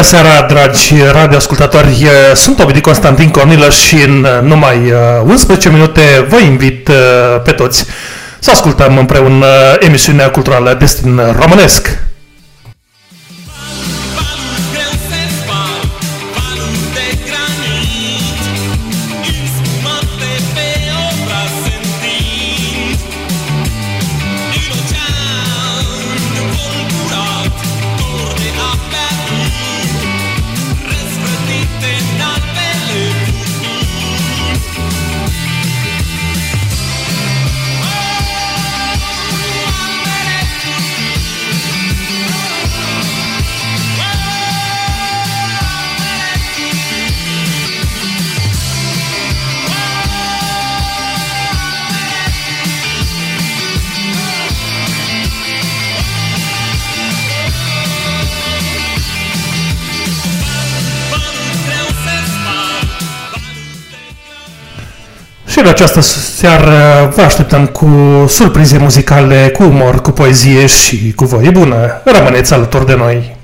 Bună seara, dragi radioascultători! Sunt Ovidiu Constantin Cornilăș și în numai 11 minute vă invit pe toți să ascultăm împreună emisiunea culturală Destin Românesc. Această seară vă așteptăm cu surprize muzicale, cu umor, cu poezie și cu voie bună. Rămâneți alături de noi!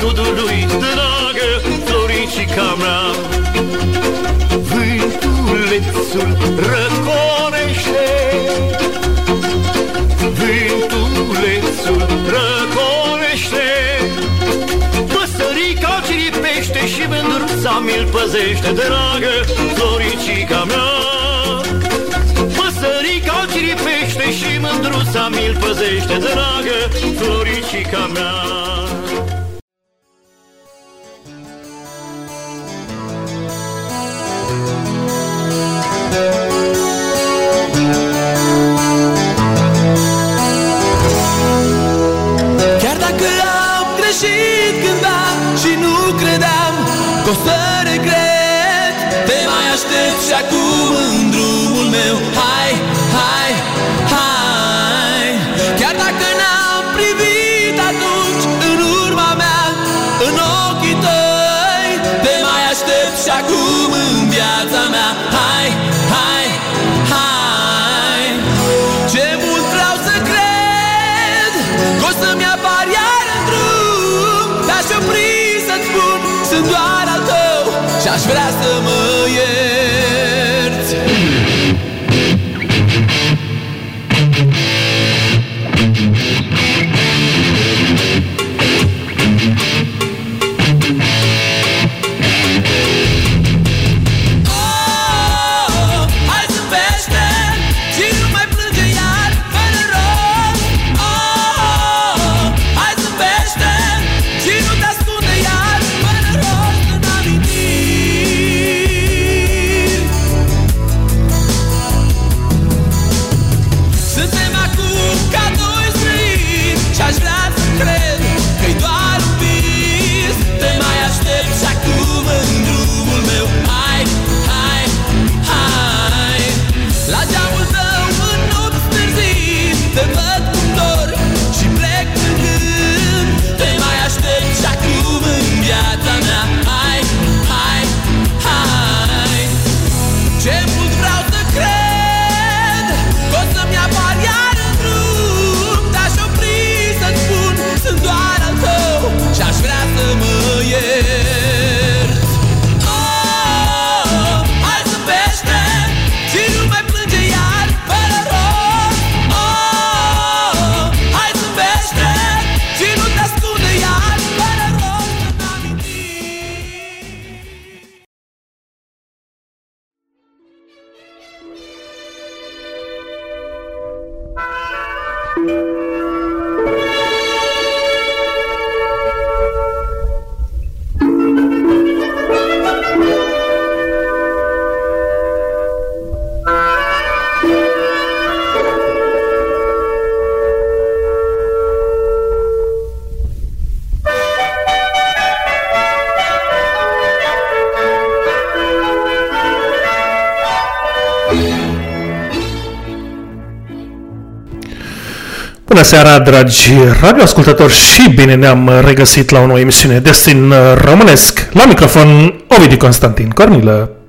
dudului dragă, floricica mea. Vântulețul răcorește, Vântulețul răcorește, Păsărica ciripește și mândruța mi-l păzește, Dragă, floricica mea. Păsărica ciripește și mândruța mi-l păzește, Dragă, floricica mea. praça, mano. Seara, dragi radioascultători și bine ne-am regăsit la o nouă emisiune Destin Românesc. La microfon, Ovidiu Constantin Cornilă.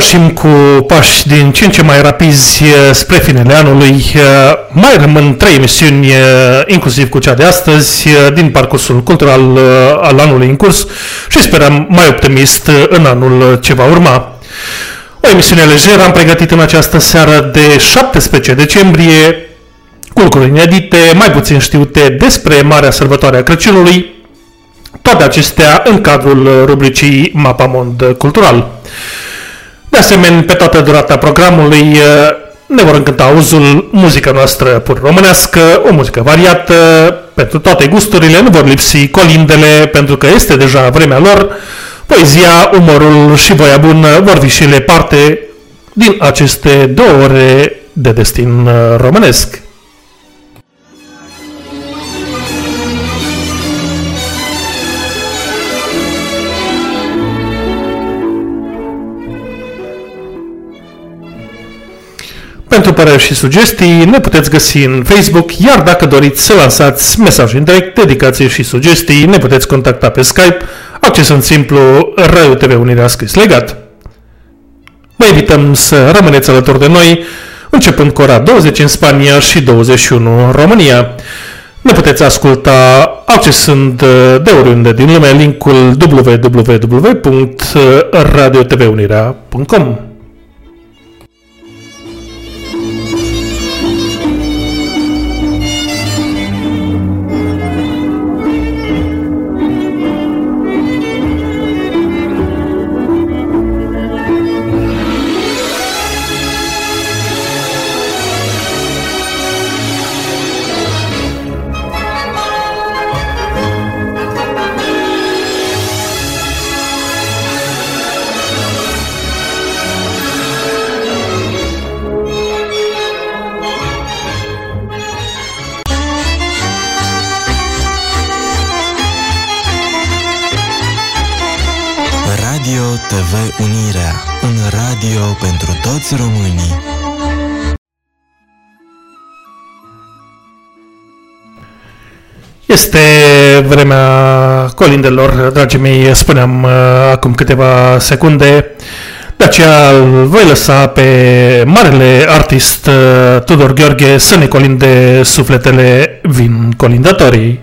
Pășim cu pași din ce în ce mai rapizi spre finele anului. Mai rămân trei emisiuni, inclusiv cu cea de astăzi, din parcursul cultural al anului în curs și sperăm mai optimist în anul ce va urma. O emisiune lejeră am pregătit în această seară de 17 decembrie, cu lucruri inedite, mai puțin știute despre Marea Sărbătoare a Crăciunului, toate acestea în cadrul rubricii Mapamond Cultural. De asemenea, pe toată durata programului eh, ne vor încânta auzul muzica noastră pur românească, o muzică variată, pentru toate gusturile, nu vor lipsi colindele, pentru că este deja vremea lor, poezia, umorul și voia bună vor fi și le parte din aceste două ore de destin eh, românesc. Pentru păreri și sugestii ne puteți găsi în Facebook, iar dacă doriți să lansați mesaj în direct, dedicații și sugestii, ne puteți contacta pe Skype, accesând simplu Radio TV Unirea scris legat. Vă invităm să rămâneți alături de noi, începând cu ora 20 în Spania și 21 în România. Ne puteți asculta accesând de oriunde din lume linkul www.radiotvunirea.com. Este vremea colindelor, dragii mei, spuneam uh, acum câteva secunde, de aceea voi lăsa pe marele artist uh, Tudor Gheorghe să ne colinde sufletele vin colindătorii.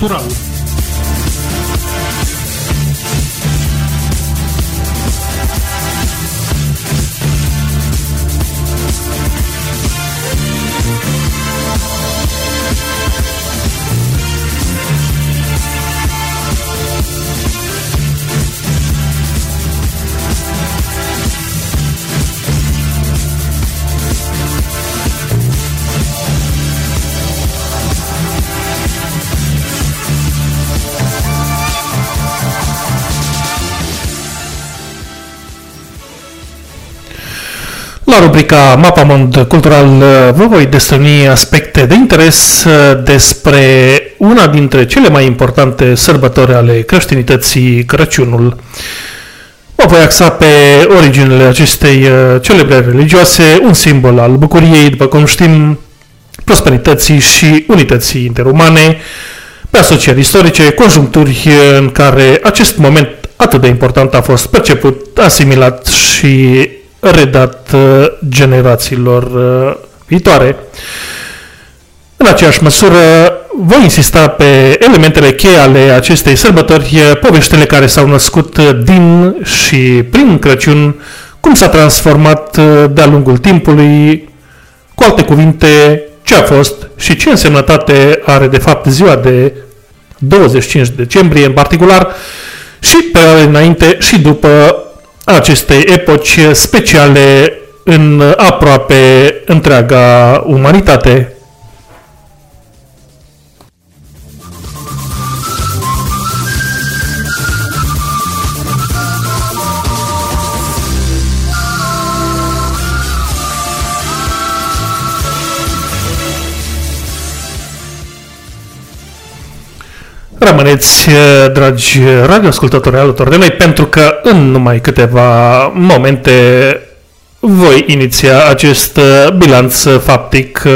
Cultural. La rubrica Mapamond Cultural vă voi destăni aspecte de interes despre una dintre cele mai importante sărbători ale creștinității, Crăciunul. Mă voi axa pe originele acestei celebre religioase, un simbol al bucuriei, după cum știm, prosperității și unității interumane, pe asocieri istorice, conjuncturi în care acest moment atât de important a fost perceput, asimilat și redat uh, generațiilor uh, viitoare. În aceeași măsură, voi insista pe elementele cheie ale acestei sărbători, poveștile care s-au născut din și prin Crăciun, cum s-a transformat uh, de-a lungul timpului, cu alte cuvinte, ce a fost și ce însemnătate are de fapt ziua de 25 decembrie în particular și pe înainte și după acestei epoci speciale în aproape întreaga umanitate. Rămâneți, eh, dragi radioascultători alături de noi, pentru că în numai câteva momente voi iniția acest eh, bilanț faptic eh,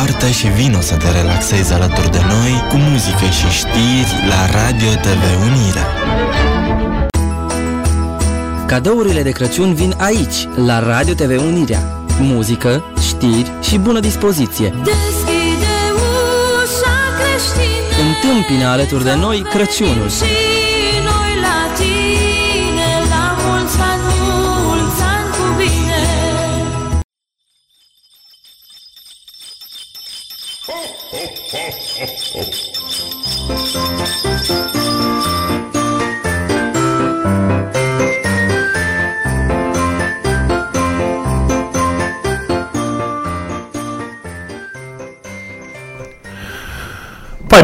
interesant. și vino să te relaxezi alături de noi cu muzică și știri la Radio TV Unirea. Cadourile de Crăciun vin aici, la Radio TV Unirea. Muzică, știri și bună dispoziție. Deschide ușa creștină Întâmpină alături de noi Crăciunul. Și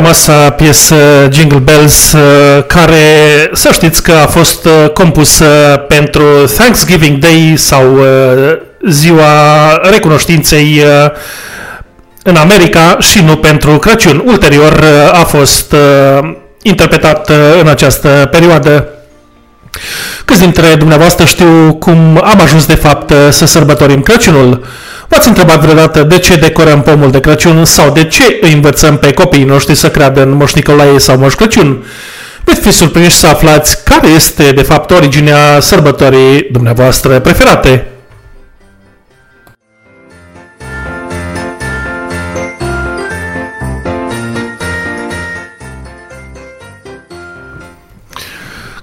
faimoasa piesă Jingle Bells, uh, care să știți că a fost uh, compusă pentru Thanksgiving Day sau uh, ziua recunoștinței în America și nu pentru Crăciun. Ulterior a fost interpretat în această perioadă. Câți dintre dumneavoastră știu cum am ajuns de fapt să sărbătorim Crăciunul? V-ați întrebat vreodată de ce decorăm pomul de Crăciun sau de ce îi învățăm pe copiii noștri să creadă în Moș Nicolae sau Moș Crăciun? Veți fi surprinși să aflați care este de fapt originea sărbătorii dumneavoastră preferate.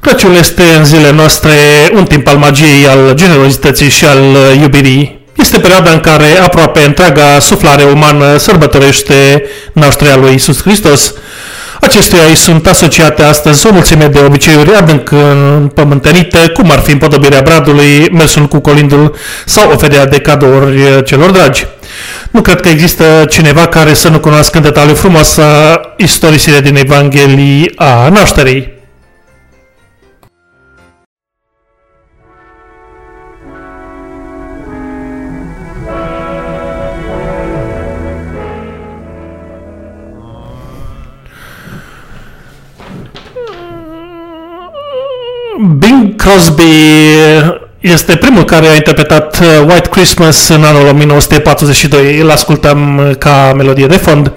Crăciunul este în zilele noastre un timp al magiei, al generozității și al iubirii. Este perioada în care aproape întreaga suflare umană sărbătorește nașterea lui Isus Hristos. Acestuia îi sunt asociate astăzi o mulțime de obiceiuri adânc împământenite, cum ar fi împodobirea bradului, mersul cu colindul sau oferirea de cadouri celor dragi. Nu cred că există cineva care să nu cunoască în detaliu frumoasă istorisirea din Evanghelii a nașterii. Crosby este primul care a interpretat uh, White Christmas în anul 1942. Îl ascultăm uh, ca melodie de fond.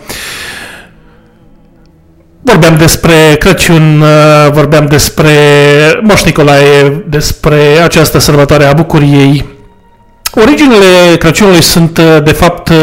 Vorbeam despre Crăciun, uh, vorbeam despre Moș Nicolae, despre această sărbătoare a bucuriei. Originele Crăciunului sunt, de fapt, pe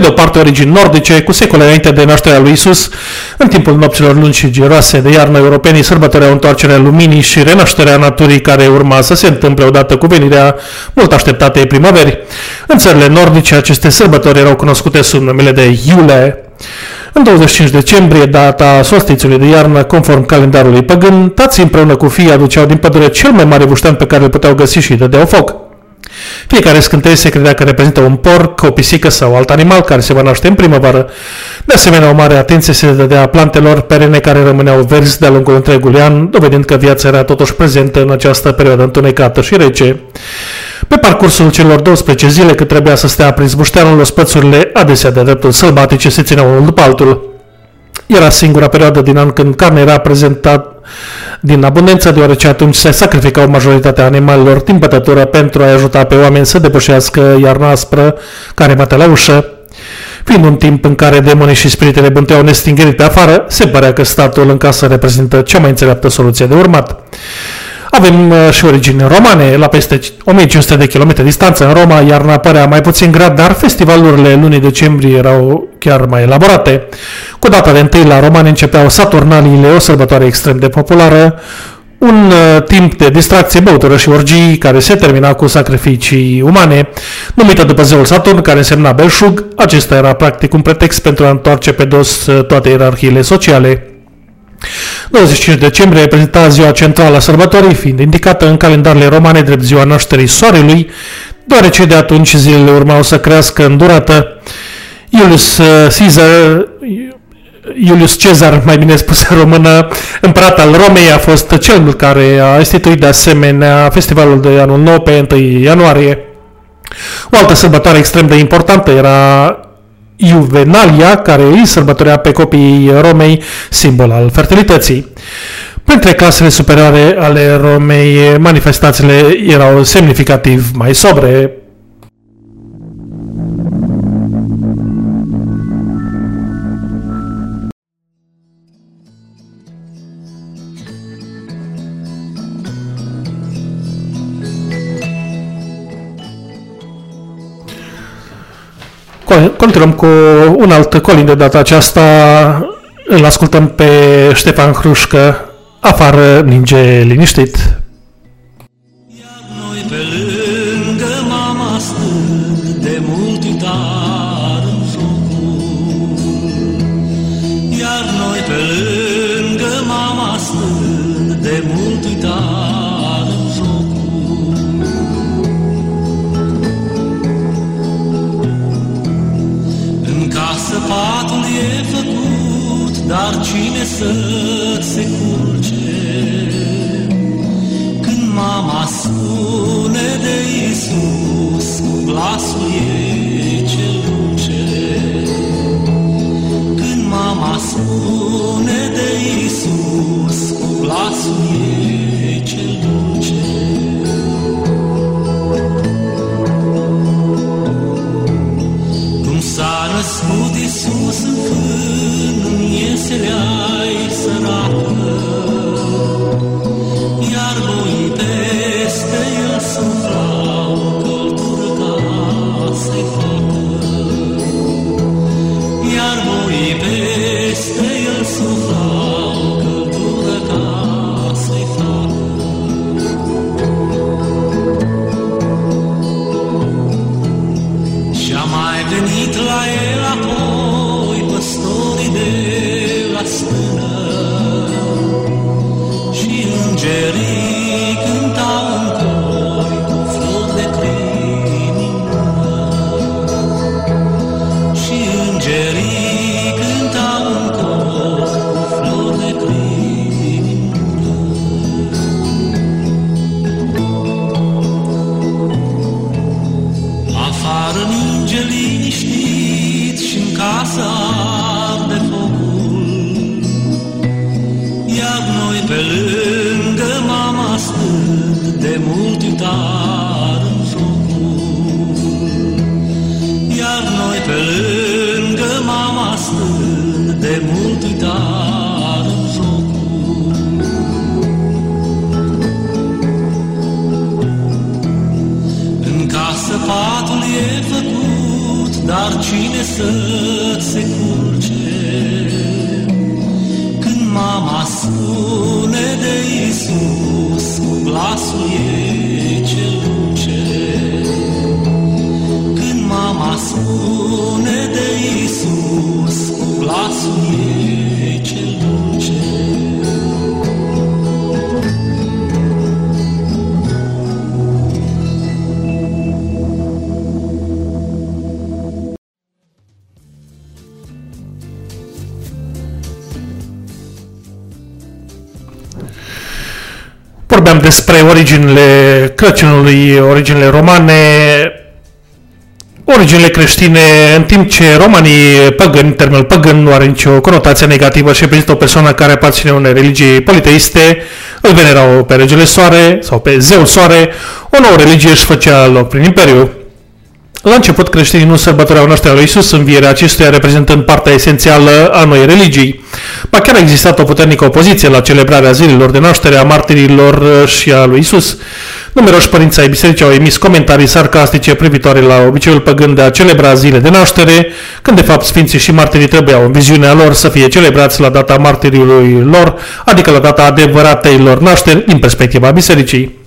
de o parte origini nordice, cu secole înainte de nașterea lui Isus, în timpul nopților lungi și giroase de iarnă, europenii sărbătoreau întoarcerea luminii și renașterea naturii care urma să se întâmple odată cu venirea mult așteptatei primăveri. În țările nordice, aceste sărbători erau cunoscute sub numele de Iule. În 25 decembrie, data solstițiului de iarnă, conform calendarului păgân, tații împreună cu fii aduceau din pădure cel mai mare buștean pe care îl puteau găsi și dădeau foc. Fiecare scânteie se credea că reprezintă un porc, o pisică sau alt animal care se va naște în primăvară. De asemenea, o mare atenție se dădea plantelor perene care rămâneau verzi de-a lungul întregului an, dovedind că viața era totuși prezentă în această perioadă întunecată și rece. Pe parcursul celor 12 zile cât trebuia să stea aprins bușteanul, spățurile, adesea de dreptul sălbatice, se țineau unul după altul. Era singura perioadă din an când carne era prezentat din abundență, deoarece atunci se sacrificau majoritatea animalelor din bătătură pentru a ajuta pe oameni să depășească iarna aspră care bate la ușă. Fiind un timp în care demonii și spiritele bânteau nestingerit pe afară, se părea că statul în casă reprezintă cea mai înțeleaptă soluție de urmat. Avem uh, și origini romane, la peste 1500 de km distanță în Roma, iarna părea mai puțin grad, dar festivalurile lunii decembrie erau chiar mai elaborate. Cu data de întâi la romani începeau Saturnaliile, o sărbătoare extrem de populară, un uh, timp de distracție, băutură și orgii care se termina cu sacrificii umane, numită după zeul Saturn, care însemna belșug. Acesta era practic un pretext pentru a întoarce pe dos uh, toate ierarhiile sociale. 25 decembrie reprezenta ziua centrală a sărbătorii, fiind indicată în calendarele romane drept ziua nașterii soarelui, deoarece de atunci zilele urmau să crească în durată. Iulius uh, Caesar, Iulius Cezar, mai bine spus în română, împărat al Romei, a fost cel care a instituit de asemenea festivalul de anul nou pe 1 ianuarie. O altă sărbătoare extrem de importantă era Juvenalia, care îi sărbătorea pe copiii Romei, simbol al fertilității. Printre clasele superioare ale Romei, manifestațiile erau semnificativ mai sobre, Continuăm cu un alt colin de data aceasta. Îl ascultăm pe Ștefan Hrușcă, afară ninge liniștit. Dar cine să se culce? Când mama spune de Isus, cu glasul ei cel dulce. Când mama spune de Isus, cu glasul ei cel dulce. În iesele cine să-ți se culce? Când mama spune de Isus, cu glasul ei despre originile Crăciunului, originile romane, originile creștine, în timp ce romanii păgâni, termenul păgân nu are nicio conotație negativă și reprezintă o persoană care aparține unei religii politeiste, îl venerau pe regele soare sau pe zeul soare, o nouă religie își făcea loc prin imperiu. La început, creștinii nu sărbătoreau nașterea lui Isus, învierea acestuia reprezentând partea esențială a noii religii. Ba chiar a existat o puternică opoziție la celebrarea zilelor de naștere a martirilor și a lui Isus. Numeroși părinți ai bisericii au emis comentarii sarcastice privitoare la obiceiul păgân de a celebra zile de naștere, când de fapt sfinții și martirii trebuiau în viziunea lor să fie celebrați la data martiriului lor, adică la data adevăratei lor nașteri din perspectiva bisericii.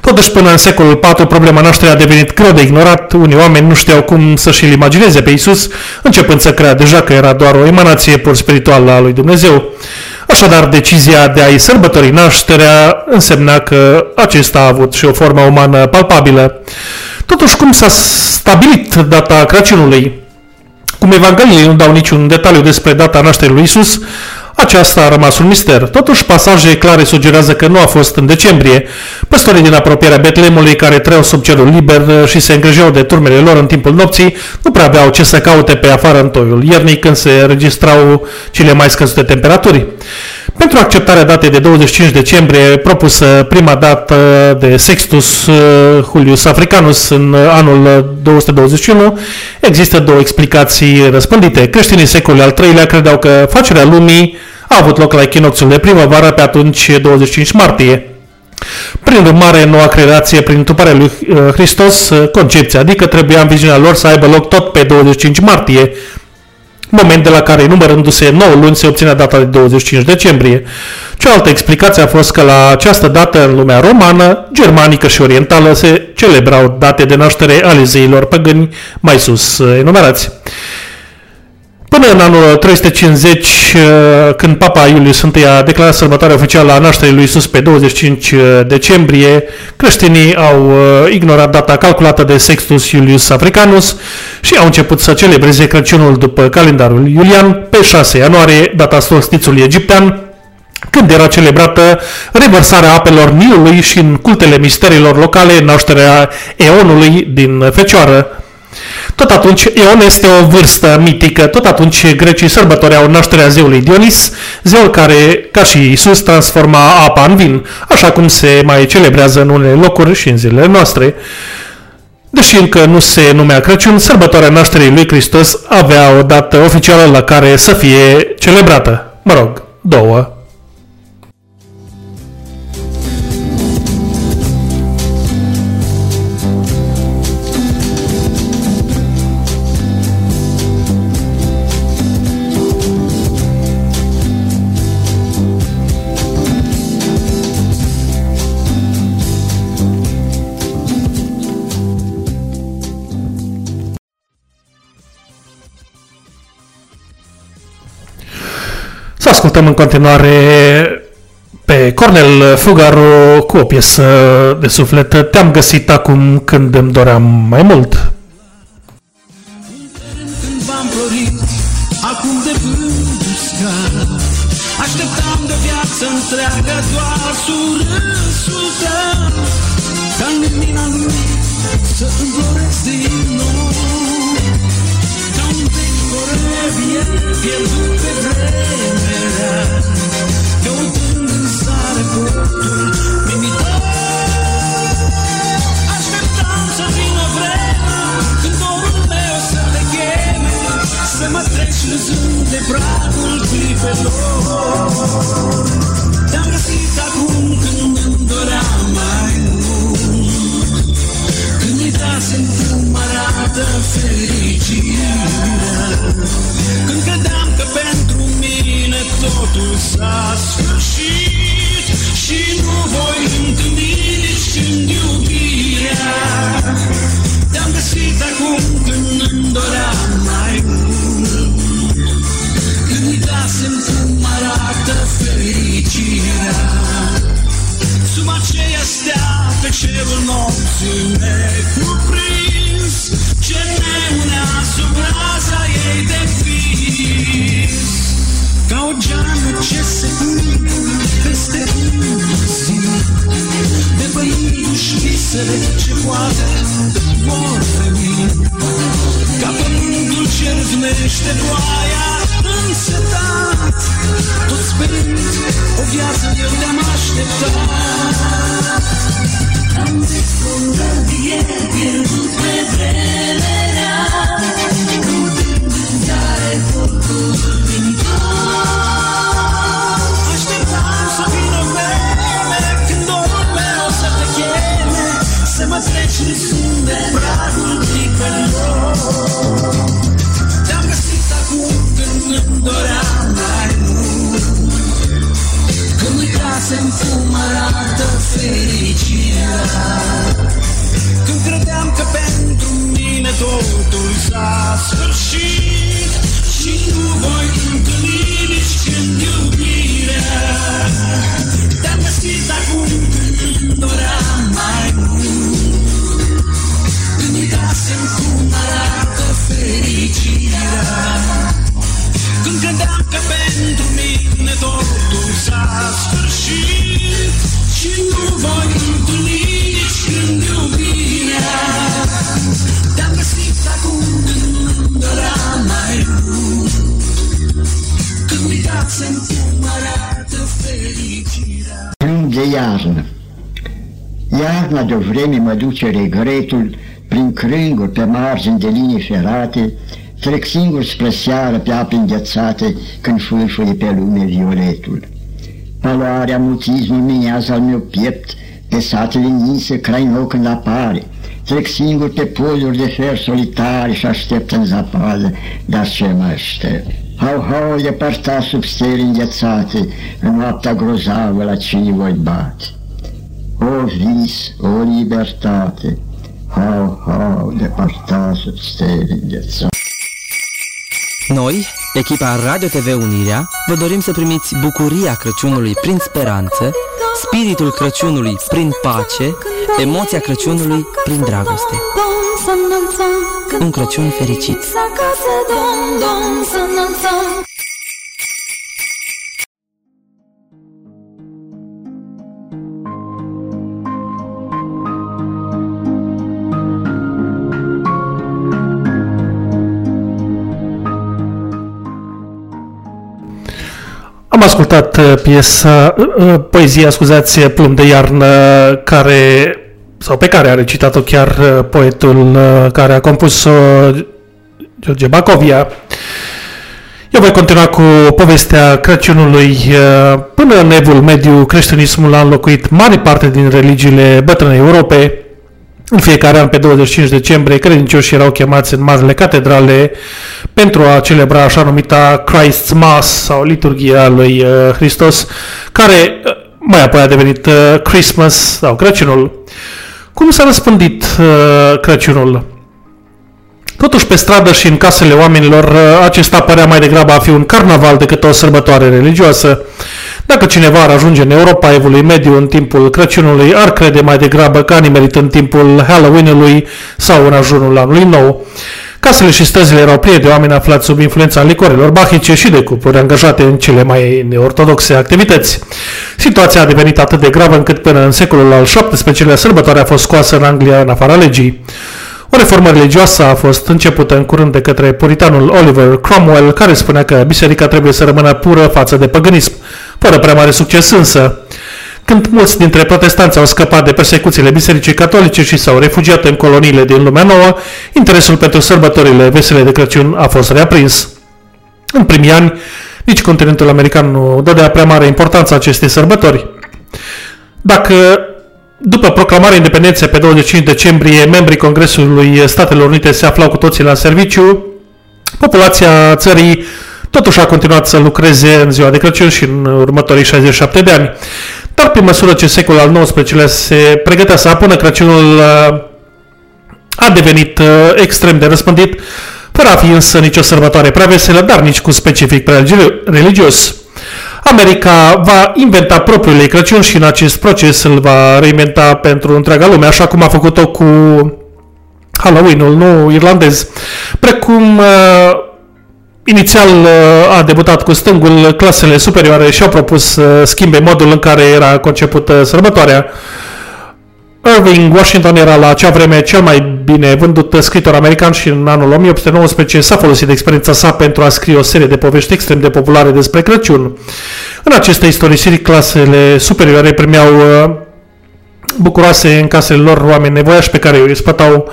Totuși, până în secolul IV, problema nașterii a devenit greu de ignorat. Unii oameni nu știau cum să-și imagineze pe Isus, începând să crea deja că era doar o emanație pur spirituală a lui Dumnezeu. Așadar, decizia de a-i sărbători nașterea însemna că acesta a avut și o formă umană palpabilă. Totuși, cum s-a stabilit data Crăciunului? Cum Evangheliile nu dau niciun detaliu despre data nașterii lui Isus, aceasta a rămas un mister. Totuși, pasaje clare sugerează că nu a fost în decembrie. Păstorii din apropierea Betlemului, care trăiau sub cerul liber și se îngrijeau de turmele lor în timpul nopții, nu prea aveau ce să caute pe afară în toiul iernii când se registrau cele mai scăzute temperaturi. Pentru acceptarea datei de 25 decembrie, propusă prima dată de Sextus uh, Julius Africanus în anul 221, există două explicații răspândite. Creștinii secolului al III-lea credeau că facerea lumii a avut loc la echinocțiul de primăvară pe atunci 25 martie. Prin urmare, noua creație prin întruparea lui uh, Hristos, uh, concepția, adică trebuia în viziunea lor să aibă loc tot pe 25 martie, moment de la care, numărându-se 9 luni, se obține data de 25 decembrie. Cealaltă explicație a fost că la această dată, în lumea romană, germanică și orientală, se celebrau date de naștere ale zeilor păgâni mai sus uh, enumerați. Până în anul 350, uh, când Papa Iulius I a declarat sărbătoarea oficială a nașterii lui Isus pe 25 decembrie, creștinii au uh, ignorat data calculată de Sextus Iulius Africanus și au început să celebreze Crăciunul după calendarul iulian pe 6 ianuarie, data solstițului egiptean, când era celebrată revărsarea apelor Nilului și în cultele misterilor locale nașterea Eonului din Fecioară, tot atunci, Ion este o vârstă mitică, tot atunci grecii sărbătoreau nașterea zeului Dionis, zeul care, ca și Isus, transforma apa în vin, așa cum se mai celebrează în unele locuri și în zilele noastre. Deși încă nu se numea Crăciun, sărbătoarea nașterii lui Hristos avea o dată oficială la care să fie celebrată. Mă rog, două. Să ascultăm în continuare pe Cornel Fugaro cu o piesă de suflet. Te-am găsit acum când îmi doream mai mult. Când v-am florit, acum de vânt uscat Așteptam de viață întreagă doar surâsul tău Ca în lumina lui să înfloresc din pecore vie pierdut pe totul s-a sfârșit Și nu voi întâlni nici când iubirea. Te-am găsit acum când îmi doream mai mult. Când uitasem cum arată fericirea. Sub aceea stea pe cerul nopții necuprins Ce ne unea sub raza ei de vis Ca o geamă ce se urcă peste zi. Depăindu-și visele ce poate vor veni Ca pământul ce râvnește ploaia însetat Tot sperând o viață eu te-am așteptat Am zis un rădier pierdut pe vremea Căutând în ziare focul primitor Așteptam să vină vreme Când când îmi doream mai mult Când uitasem cum arată fericirea. Când credeam că pentru mine totul s-a sfârșit Și nu voi întâlni nici când iubirea Te-am găsit acum când îmi doream mai mult Când uitasem cum arată fericirea Când credeam că pentru mine totul s-a sfârșit Și nu voi întâlni nici când iubirea Te-am găsit acum când îmi doream mai mult Când uitasem cum arată fericirea Plâng de iarnă. Iarna de-o vreme mă duce regretul prin crânguri pe margini de linii ferate, trec singur spre seară pe ape înghețate când fâlfâie pe lume violetul. Paloarea mutismul minează al meu piept, pe satele ninse craino când apare, trec singur pe poluri de fer solitare și aștept în zapadă, dar ce mă aștept? Hau, hau, depărta sub stele înghețate, în noaptea grozavă la cine voi bate. O vis, o libertate, hau, hau, depărta sub stele înghețate. Noi, echipa Radio TV Unirea, vă dorim să primiți bucuria Crăciunului prin speranță, spiritul Crăciunului prin pace, emoția Crăciunului prin dragoste. Un Crăciun fericit! Am ascultat uh, piesa, uh, uh, poezia, scuzați, Plum de iarnă, care, sau pe care a recitat-o chiar uh, poetul uh, care a compus-o, George Bacovia. Eu voi continua cu povestea Crăciunului. Uh, Până în evul mediu, creștinismul a înlocuit mare parte din religiile bătrâne Europei. În fiecare an, pe 25 decembrie, credincioșii erau chemați în marile catedrale pentru a celebra așa numita Christ's Mass sau liturghia lui uh, Hristos, care uh, mai apoi a devenit uh, Christmas sau Crăciunul. Cum s-a răspândit uh, Crăciunul? Totuși, pe stradă și în casele oamenilor, uh, acesta părea mai degrabă a fi un carnaval decât o sărbătoare religioasă. Dacă cineva ar ajunge în Europa evului mediu în timpul Crăciunului, ar crede mai degrabă că a nimerit în timpul Halloween-ului sau în ajunul anului nou. Casele și străzile erau pline de oameni aflați sub influența licorelor bahice și de cupluri angajate în cele mai neortodoxe activități. Situația a devenit atât de gravă încât până în secolul al XVII-lea sărbătoarea a fost scoasă în Anglia în afara legii. O reformă religioasă a fost începută în curând de către puritanul Oliver Cromwell, care spunea că biserica trebuie să rămână pură față de păgânism, fără prea mare succes însă. când mulți dintre protestanți au scăpat de persecuțiile bisericii catolice și s-au refugiat în coloniile din lumea nouă, interesul pentru sărbătorile vesele de Crăciun a fost reaprins. În primii ani, nici continentul american nu dădea prea mare importanță acestei sărbători. Dacă după proclamarea independenței pe 25 decembrie, membrii Congresului Statelor Unite se aflau cu toții la serviciu, populația țării totuși a continuat să lucreze în ziua de Crăciun și în următorii 67 de ani. Dar pe măsură ce secolul al XIX-lea se pregătea să apună Crăciunul, a devenit uh, extrem de răspândit, fără a fi însă nicio sărbătoare prea veselă, dar nici cu specific prea religios. America va inventa propriul ei Crăciun și în acest proces îl va reinventa pentru întreaga lume, așa cum a făcut-o cu Halloween-ul, nu irlandez. Precum uh, inițial uh, a debutat cu stângul, clasele superioare și-au propus să schimbe modul în care era concepută sărbătoarea. Irving Washington era la acea vreme cel mai bine vândut scritor american și în anul 1819 s-a folosit de experiența sa pentru a scrie o serie de povești extrem de populare despre Crăciun. În aceste istorisiri, clasele superioare primeau uh, bucuroase în casele lor oameni nevoiași pe care îi spătau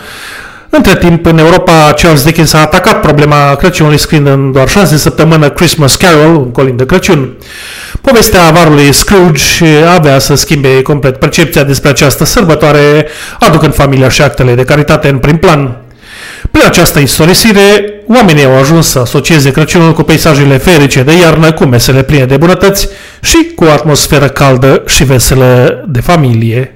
între timp, în Europa, Charles Dickens a atacat problema Crăciunului scriind în doar șase săptămână Christmas Carol, un colin de Crăciun. Povestea avarului Scrooge avea să schimbe complet percepția despre această sărbătoare, aducând familia și actele de caritate în prim plan. Prin această istorisire, oamenii au ajuns să asocieze Crăciunul cu peisajele ferice de iarnă, cu mesele pline de bunătăți și cu o atmosferă caldă și veselă de familie.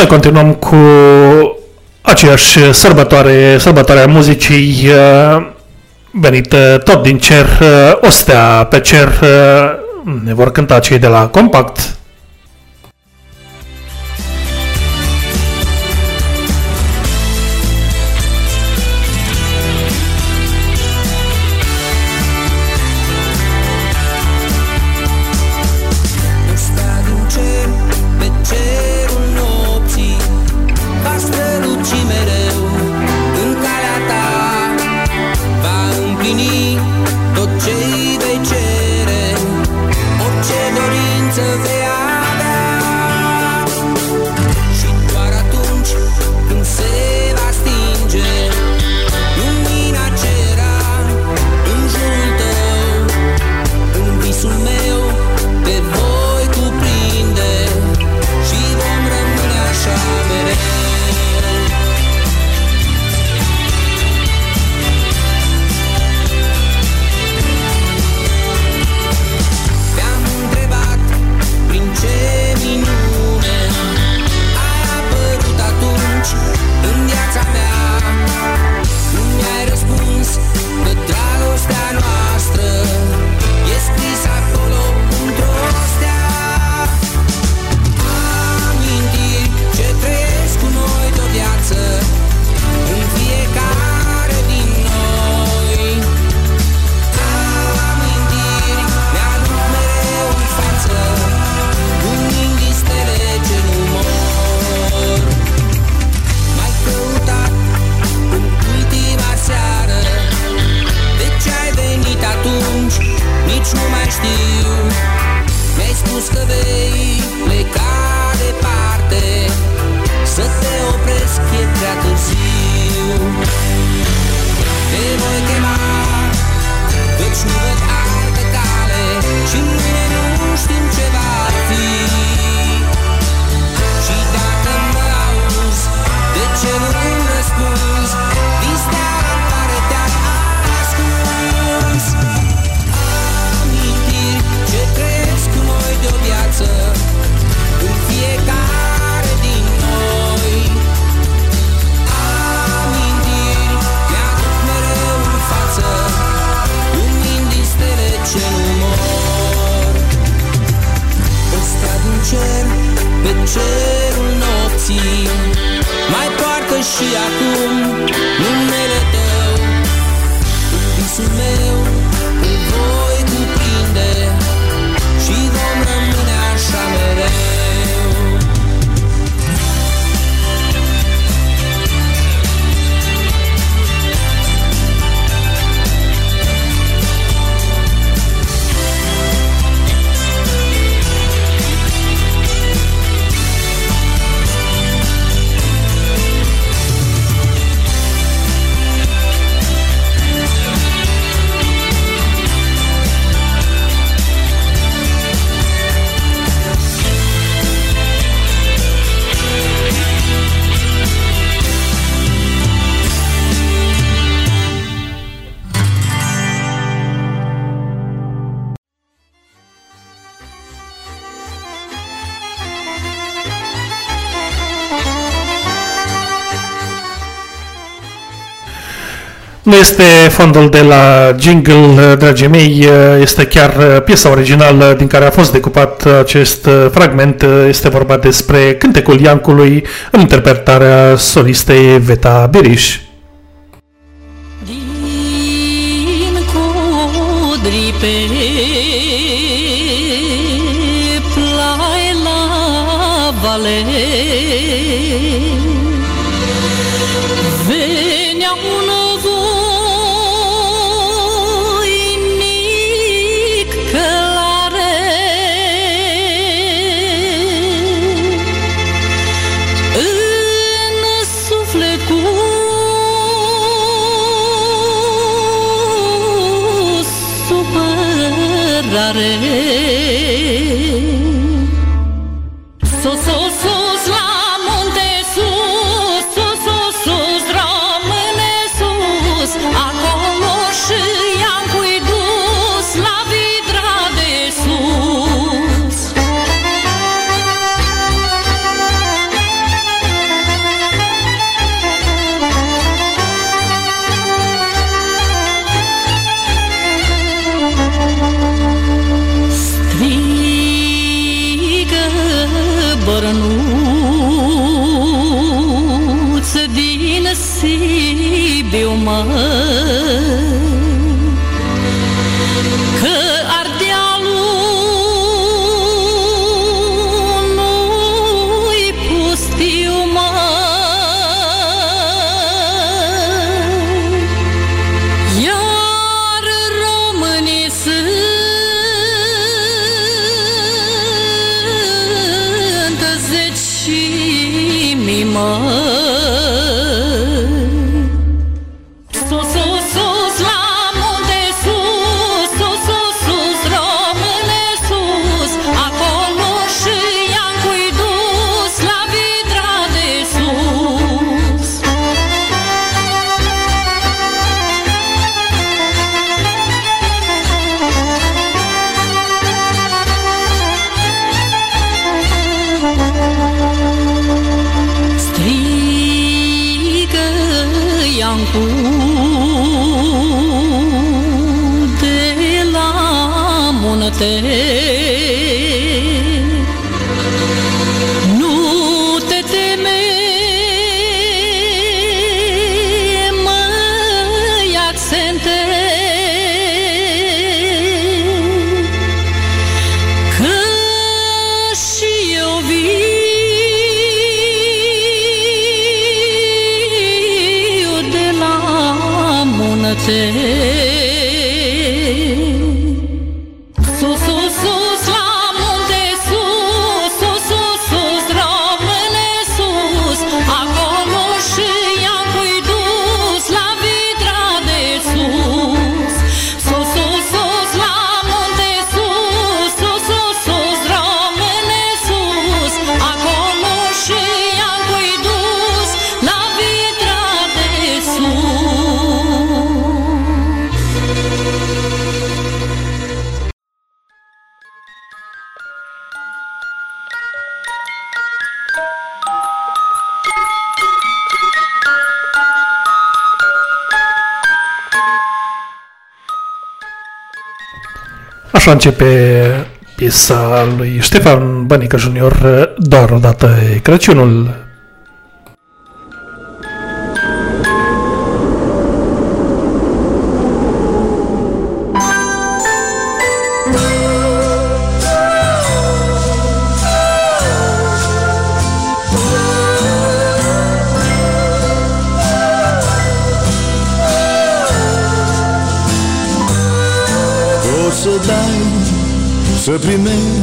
Noi continuăm cu aceeași sărbătoare, sărbătoarea muzicii uh, venită tot din cer, uh, ostea pe cer, uh, ne vor cânta cei de la Compact. este fondul de la Jingle, uh, dragii mei, uh, este chiar uh, piesa originală din care a fost decupat acest fragment. Este vorba despre cântecul Iancului în interpretarea solistei Veta Beriș. bărnuță din Sibiu mai Așa începe piesa lui Ștefan Bănică Junior, doar odată Crăciunul. Sa primeira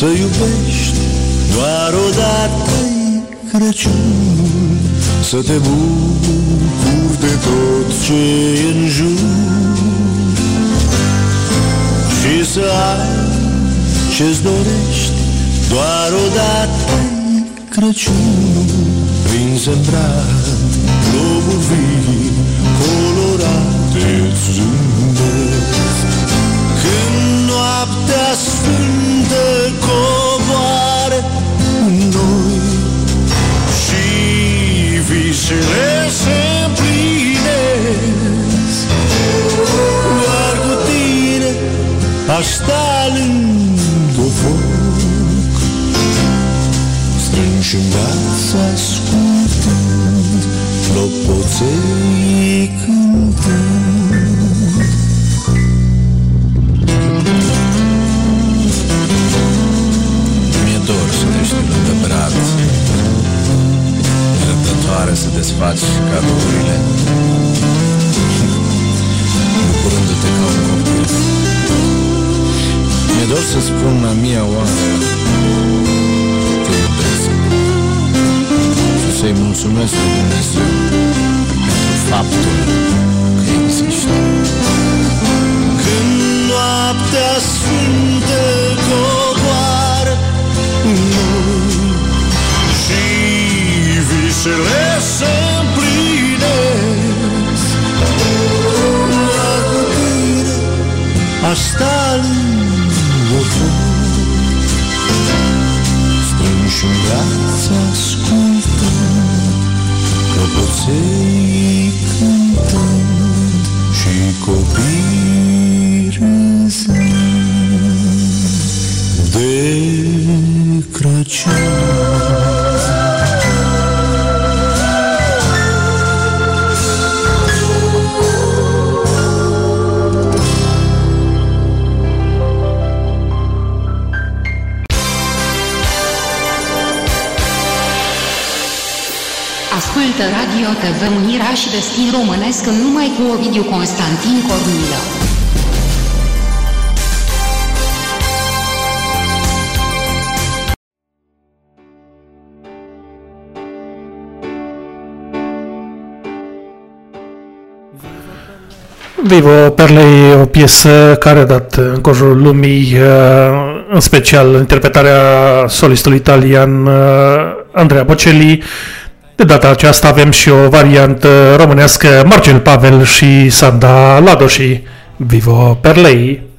să iubești Doar odată Crăciunul. Să te bucuri de tot ce e în jur Și să ai ce-ți dorești Doar odată Crăciunul. Prins în brad Globul vii Colorate zâmbesc. Când noaptea sfântă visele se împlinesc Doar cu desfaci cadourile Bucurându-te ca un copil. Mi-e dor să spun la mia oară Te iubesc. Și să-i mulțumesc lui Dumnezeu Pentru faptul că există. Când noaptea sfântă coboară în noi Și visele se împlinesc Doar cu tine aș sta lângă foc Strânși în brațe ascultând Clopoței cântând Și copii râzând De Crăciun TV Unirea și Destin Românesc numai cu Ovidiu Constantin Cornilă. Vivo Perlei, o piesă care a dat în conjurul lumii, uh, în special interpretarea solistului italian uh, Andrea Bocelli. De data aceasta avem și o variantă românească, Marcel Pavel și Sanda Ladoși. Vivo Perlei!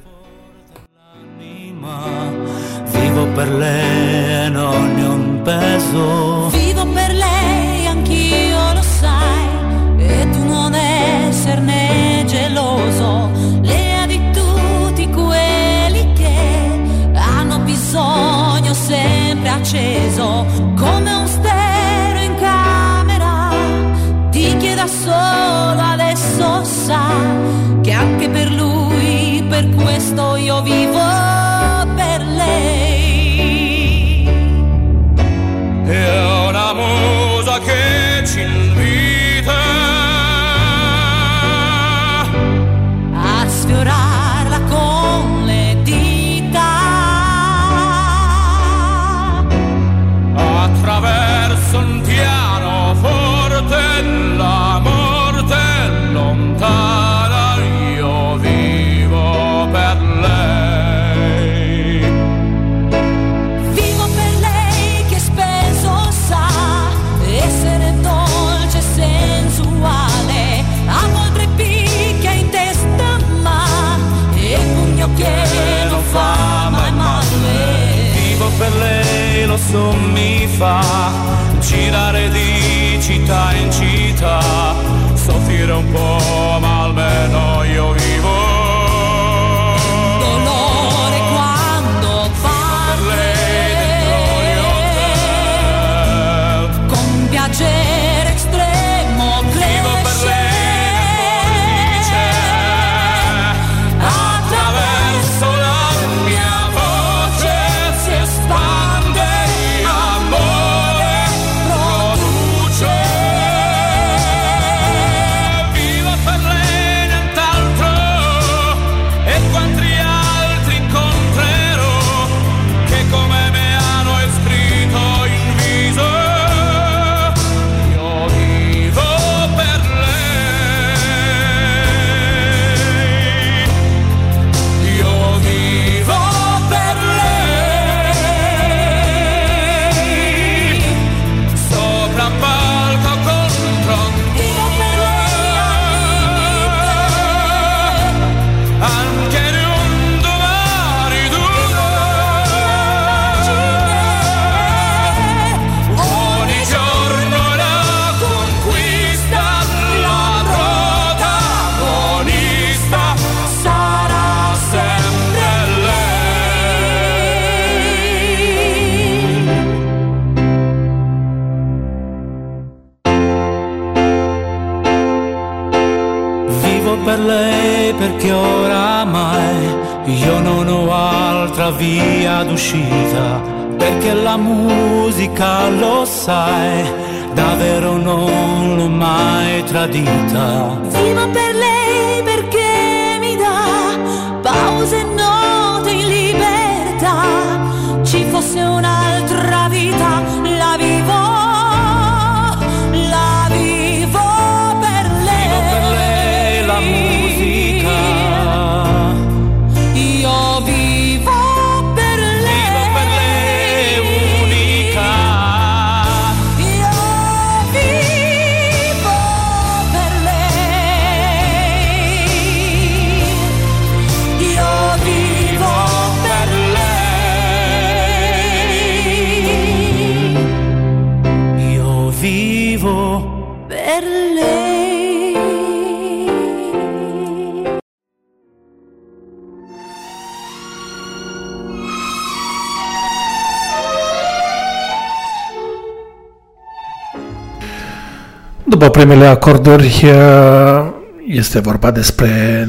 Primele acorduri, uh, este vorba despre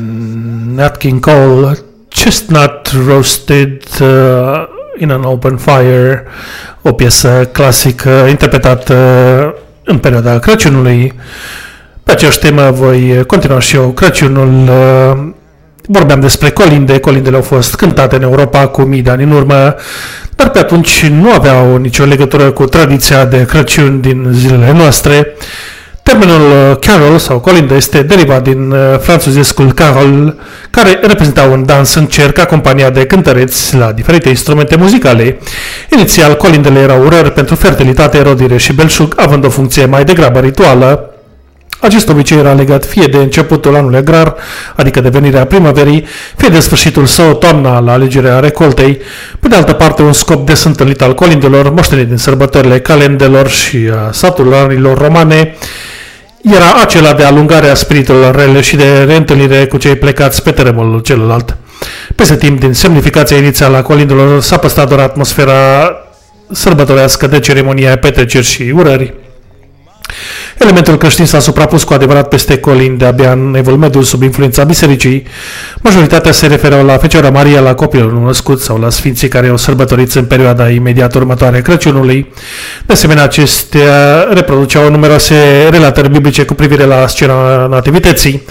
Nat King Cole, Chestnut Roasted uh, in an Open Fire, o piesă clasică interpretată în perioada Crăciunului. Pe aceeași temă voi continua și eu Crăciunul. uh, Vorbeam despre colinde, colindele au fost cântate în Europa cu mii de ani în urmă, dar pe atunci nu aveau nicio legătură cu tradiția de Crăciun din zilele noastre. Termenul uh, carol sau colindă este derivat din uh, franțuzescul carol, care reprezenta un dans în cerc acompaniat de cântăreți la diferite instrumente muzicale. Inițial, colindele erau urări pentru fertilitate, rodire și belșug, având o funcție mai degrabă rituală, acest obicei era legat fie de începutul anului agrar, adică de venirea primăverii, fie de sfârșitul său, toamna, la alegerea recoltei. Pe de altă parte, un scop des întâlnit al colindelor, moștenit din sărbătorile calendelor și a saturilor romane, era acela de alungarea spiritelor rele și de reîntâlnire cu cei plecați pe terenul celălalt. Peste timp, din semnificația inițială a colindelor, s-a păstrat doar atmosfera sărbătorească de ceremonia, petreceri și urări. Elementul creștin s-a suprapus cu adevărat peste colin de abia în evul mediu sub influența bisericii. Majoritatea se refereau la Fecioara Maria, la copilul născut sau la sfinții care au sărbătorit în perioada imediat următoare Crăciunului. De asemenea, acestea reproduceau numeroase relatări biblice cu privire la scena nativității.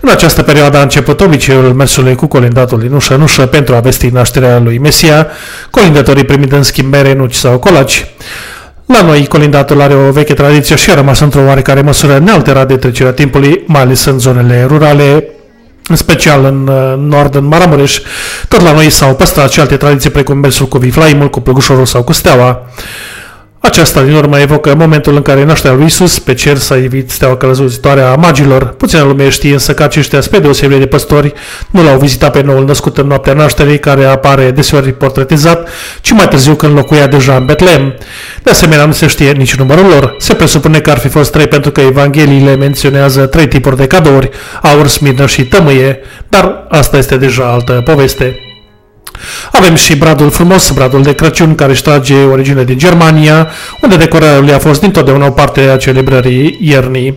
În această perioadă a început obiceiul mersului cu colindatul din ușă în ușă pentru a vesti nașterea lui Mesia, colindătorii primind în schimb mere, nuci sau colaci. La noi, colindatul are o veche tradiție și a rămas într-o oarecare măsură nealterat de trecerea timpului, mai ales în zonele rurale, în special în uh, nord, în Maramureș. Tot la noi s-au păstrat și alte tradiții precum mersul cu viflaimul, cu plăgușorul sau cu steaua. Aceasta, din urmă, evocă momentul în care nașterea lui Isus pe cer s-a evit steaua călăzitoare a magilor. Puțină lume știe însă că aceștia, spre deosebire de păstori, nu l-au vizitat pe noul născut în noaptea nașterii, care apare deseori portretizat, ci mai târziu când locuia deja în Betlehem. De asemenea, nu se știe nici numărul lor. Se presupune că ar fi fost trei pentru că Evangheliile menționează trei tipuri de cadouri, aur, smirnă și tămâie, dar asta este deja altă poveste. Avem și bradul frumos, bradul de Crăciun, care își trage origine din Germania, unde decorarea lui a fost dintotdeauna o parte a celebrării iernii.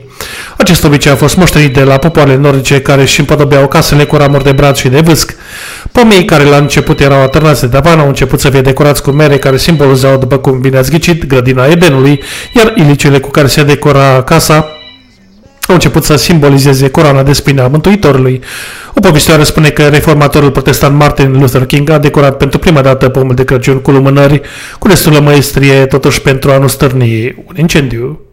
Acest obicei a fost moștenit de la popoarele nordice care își împodobeau casele cu ramuri de brad și de vâsc. Pomii care la început erau atârnați de tavan au început să fie decorați cu mere care simbolizau, după cum bine ați ghicit, grădina Edenului, iar ilicele cu care se decora casa au început să simbolizeze coroana de spine a Mântuitorului. O povestioară spune că reformatorul protestant Martin Luther King a decorat pentru prima dată pomul de Crăciun cu lumânări, cu destulă măestrie, totuși pentru a nu stârni un incendiu.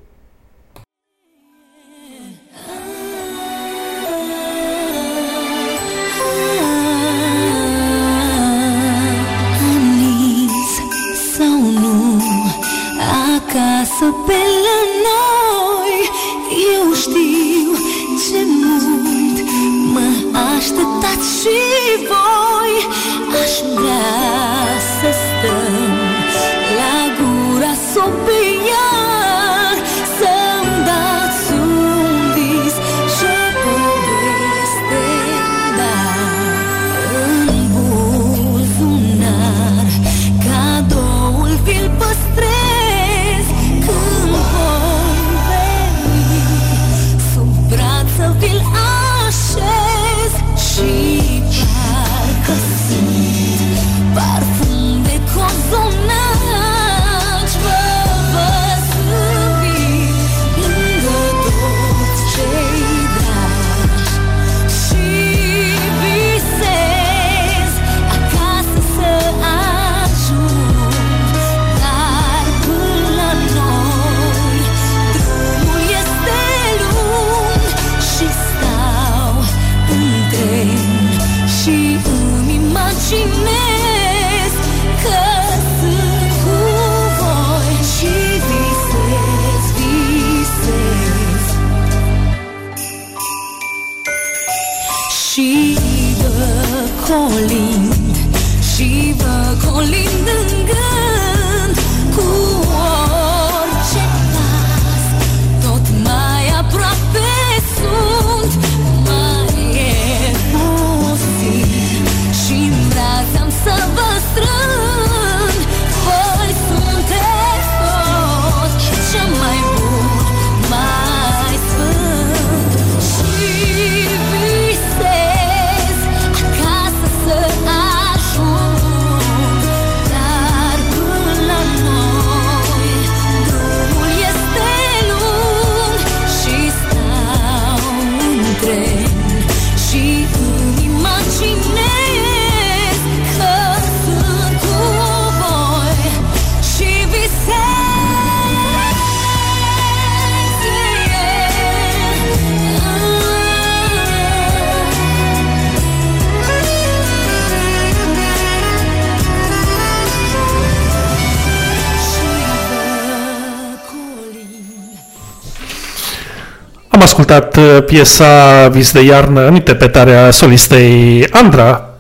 Ascultat uh, piesa Vis de iarnă în interpretarea solistei Andra.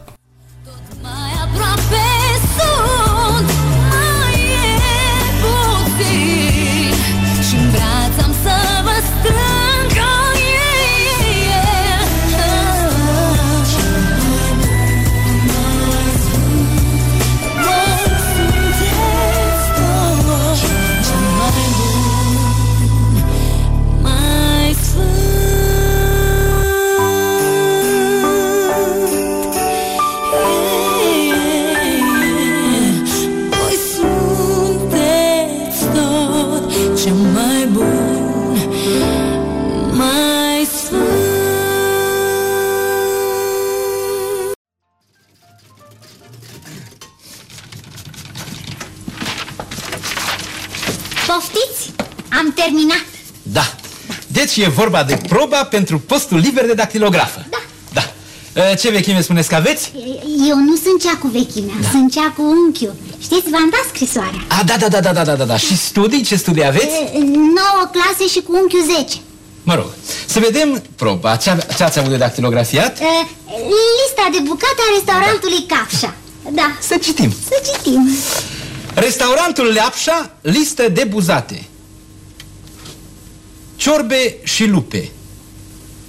Deci e vorba de proba pentru postul liber de dactilografă. Da. Da. E, Ce vechime spuneți că aveți? Eu nu sunt cea cu vechimea, da. sunt cea cu unchiul. Știți, v-am dat scrisoarea. A, da, da, da, da, da, da, da, da. Și studii? Ce studii aveți? E, 9 clase și cu unchiul 10. Mă rog, să vedem proba. Ce, ave- ce ați avut de dactilografiat? E, Lista de bucate a restaurantului Capșa. Da. Să citim. Să citim. Restaurantul Leapșa, listă de buzate. Ciorbe și lupe.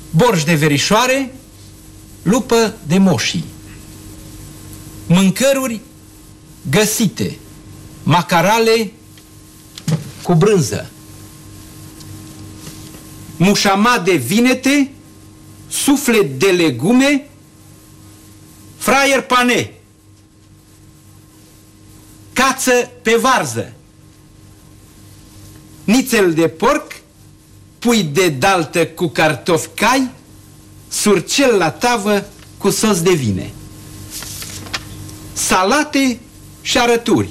Borș de verișoare, lupă de moșii. Mâncăruri găsite. Macarale cu brânză. Mușama de vinete, suflet de legume, fraier pane cață pe varză, nițel de porc, pui de daltă cu cartofi cai, surcel la tavă cu sos de vine, salate și arături,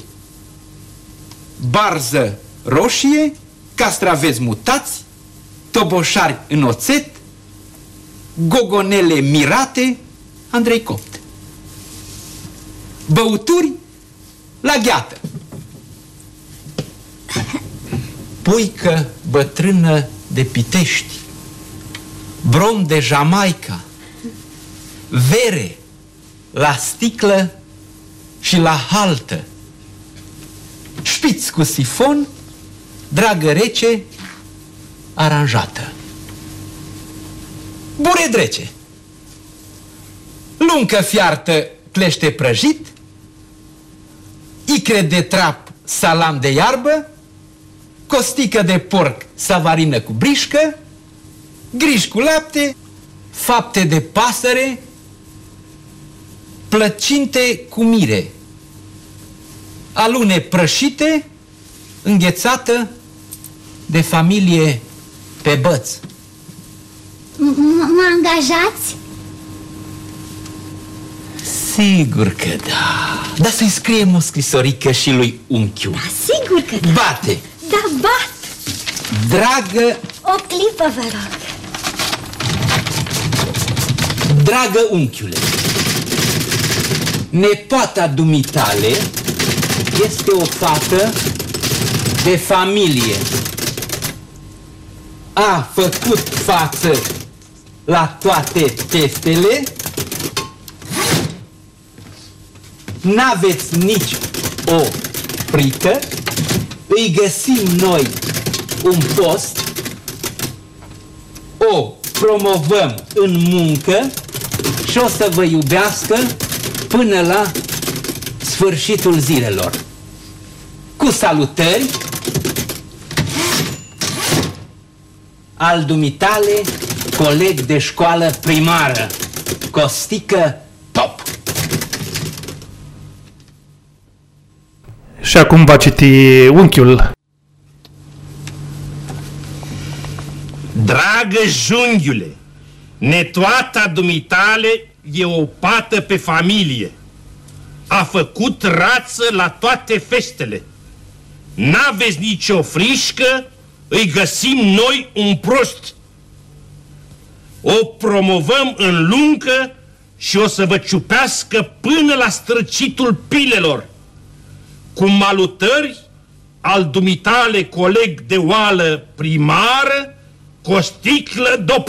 barză roșie, castraveți mutați, toboșari în oțet, gogonele mirate, Andrei Copt. Băuturi la gheată. Puică bătrână de Pitești, brom de Jamaica, vere la sticlă și la haltă, șpiț cu sifon, dragă rece, aranjată. Bure drece, luncă fiartă clește prăjit, icre de trap, salam de iarbă, costică de porc, savarină cu brișcă, griș cu lapte, fapte de pasăre, plăcinte cu mire, alune prășite, înghețată de familie pe băț. M- Mă angajați? Sigur că da. Dar să-i scriem o scrisorică și lui unchiul. Sigur că da. Bate! Da, bat. Dragă, O clipă, vă rog. dragă unchiule, nepoata dumitale este o fată de familie. A făcut față la toate testele, n-aveți nici o frică, îi găsim noi un post, o promovăm în muncă și o să vă iubească până la sfârșitul zilelor. Cu salutări al dumitale, coleg de școală primară, Costică Și acum va citi unchiul. Dragă junghiule, netoata dumitale e o pată pe familie. A făcut rață la toate festele. N-aveți nicio frișcă, îi găsim noi un prost. O promovăm în luncă și o să vă ciupească până la străcitul pilelor. Cu malutări al dumitale coleg de oală primară, cu o sticlă dop.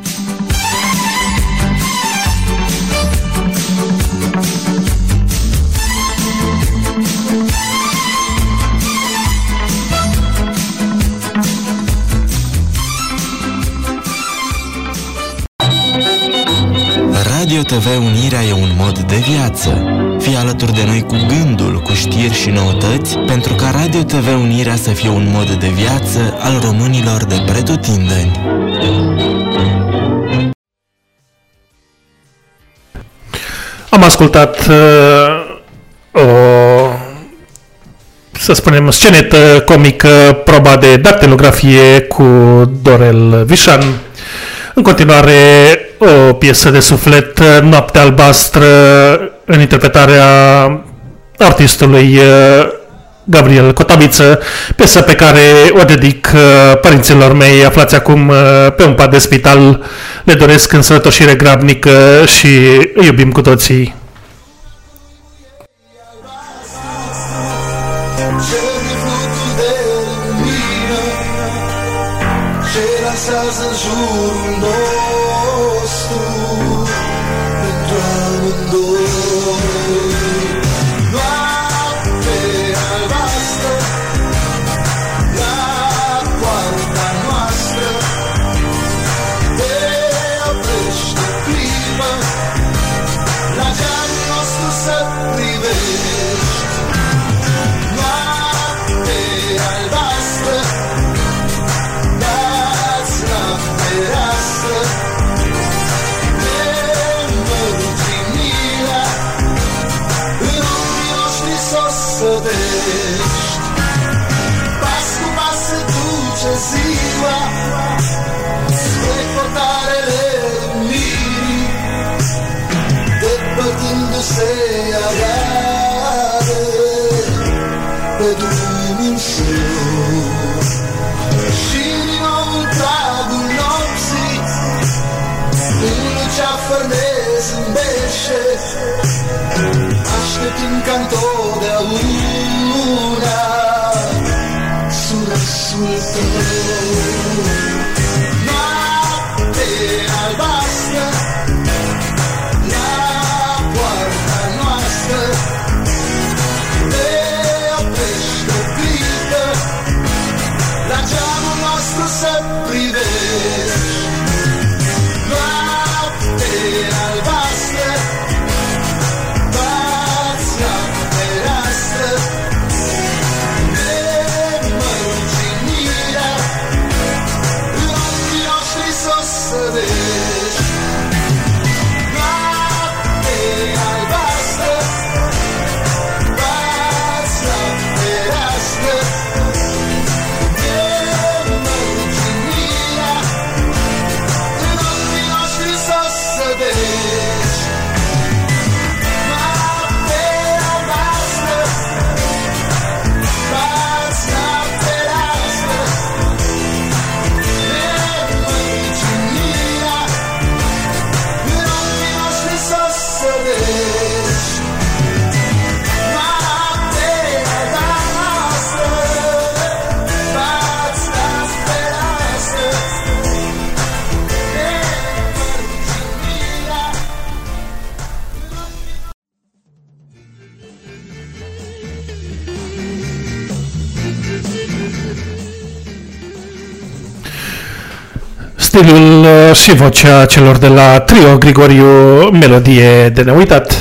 Radio TV Unirea e un mod de viață. Fii alături de noi cu gândul, cu știri și noutăți, pentru ca Radio TV Unirea să fie un mod de viață al românilor de pretutindeni. Am ascultat uh, o, să spunem, scenetă comică, proba de dactilografie cu Dorel Vișan. În continuare, o piesă de suflet, Noapte albastră, în interpretarea artistului uh, Gabriel Cotabiță, piesă pe care o dedic uh, părinților mei aflați acum uh, pe un pat de spital. Le doresc însănătoșire grabnică și îi iubim cu toții. Ce lansează în jurul Așteptând ca Stilul uh, și vocea celor de la Trio Grigoriu, melodie de neuitat.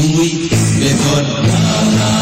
doing it is method.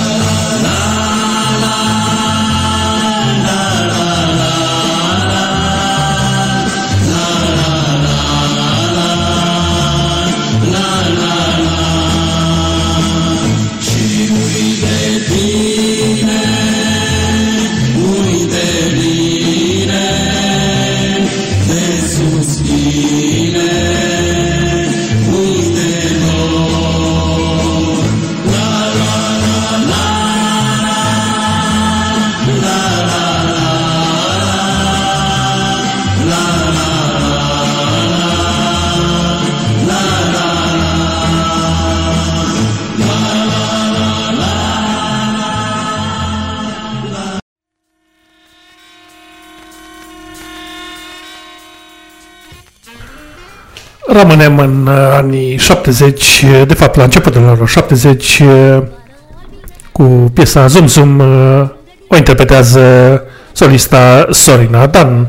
Rămânem în uh, anii 70, uh, de fapt la începutul anilor 70, uh, cu piesa Zoom Zoom, uh, o interpretează solista Sorina Dan.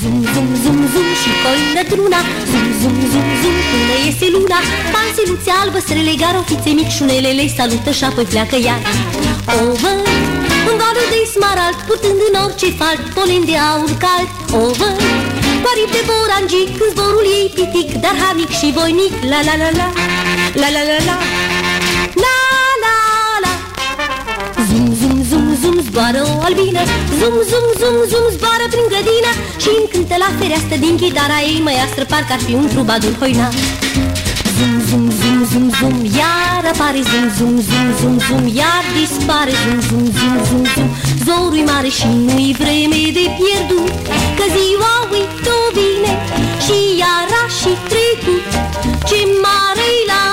Zum, zum, zum, zum și colină truna. Zum, zum, zum, zum până iese luna. Pansiluțe albă, strele garofițe mic Șunelele salută și apoi pleacă iar. O văd în valul de smarald Purtând în orice falt polen de aur cald. O văd cu aripi de borangic În zborul ei pitic, dar harnic și voinic. La la la la, la la la la. La la la. Zum, zum, zum, zum, zboară o albină. Zum, zum, zum, zum, zboară prin grădină. Și îmi cântă la fereastră din chidara ei Măiastră parcă ar fi un trubadur hoina. Zum, zum, zum, zum, zum, iar apare Zum, zum, zum, zum, zum, iar dispare Zum, zum, zum, zum, zum, zorul mare și nu-i vreme de pierdut Că ziua uite-o vine și iara și trecut. Ce mare la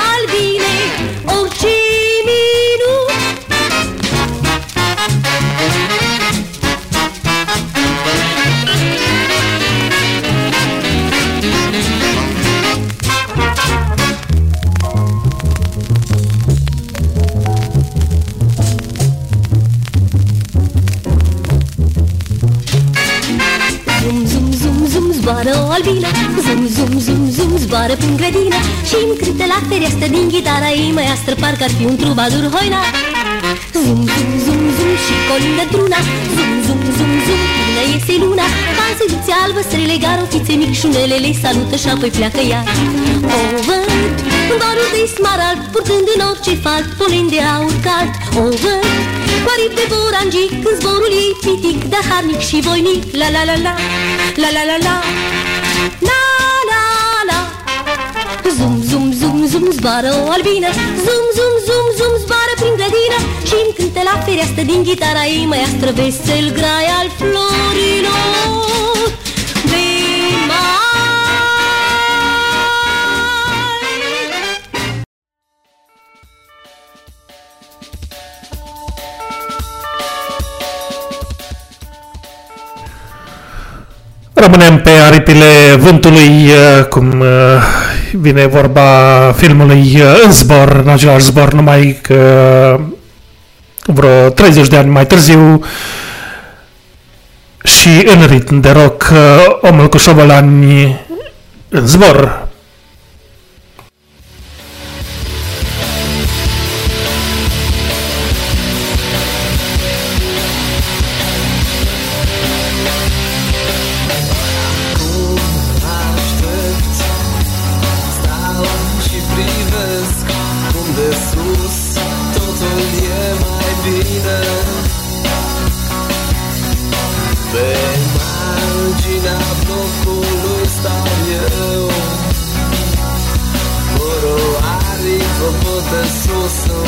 zboară o albină. Zum, zum, zum, zum, zboară prin grădină. Și îmi cântă la fereastră din chitara ei Măiastră parcă ar fi un trubadur hoina. Zum, zum, zum, zum și colindă truna. Zum, zum, zum, zum, până iese luna. Pansiluțe albă, strele garofițe mic Șunelele salută și apoi pleacă ea. O văd în barul de smarald Purtând în orice falt polen de aur cald. O văd cu aripi de borangic În zborul ei pitic, dar harnic și voinic La la la la, la la la la. La la la. Zum, zum, zum, zum, zboară o albină. Zum, zum, zum, zum, zboară prin grădină. Și îmi cântă la fereastră din chitara ei Măiastră vesel grai al florilor Rămânem pe aripile vântului, uh, cum uh, vine vorba filmului uh, În zbor, în același zbor, numai că vreo 30 de ani mai târziu și în ritm de rock, omul cu șobolani în zbor. Immagina blocul lui stau eu Coroarii făcută sus în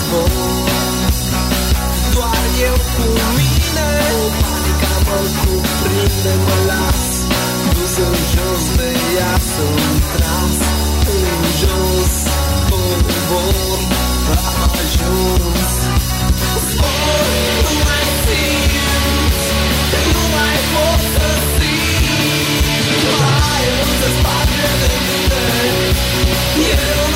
zbor Doar eu cu mine Panica mă cuprinde, mă las. Dus în jos de ea sunt tras În jos, cobor Am ajuns. Zbor, nu mai simt Nu mai pot să simt. Hai în spate de mine. Eu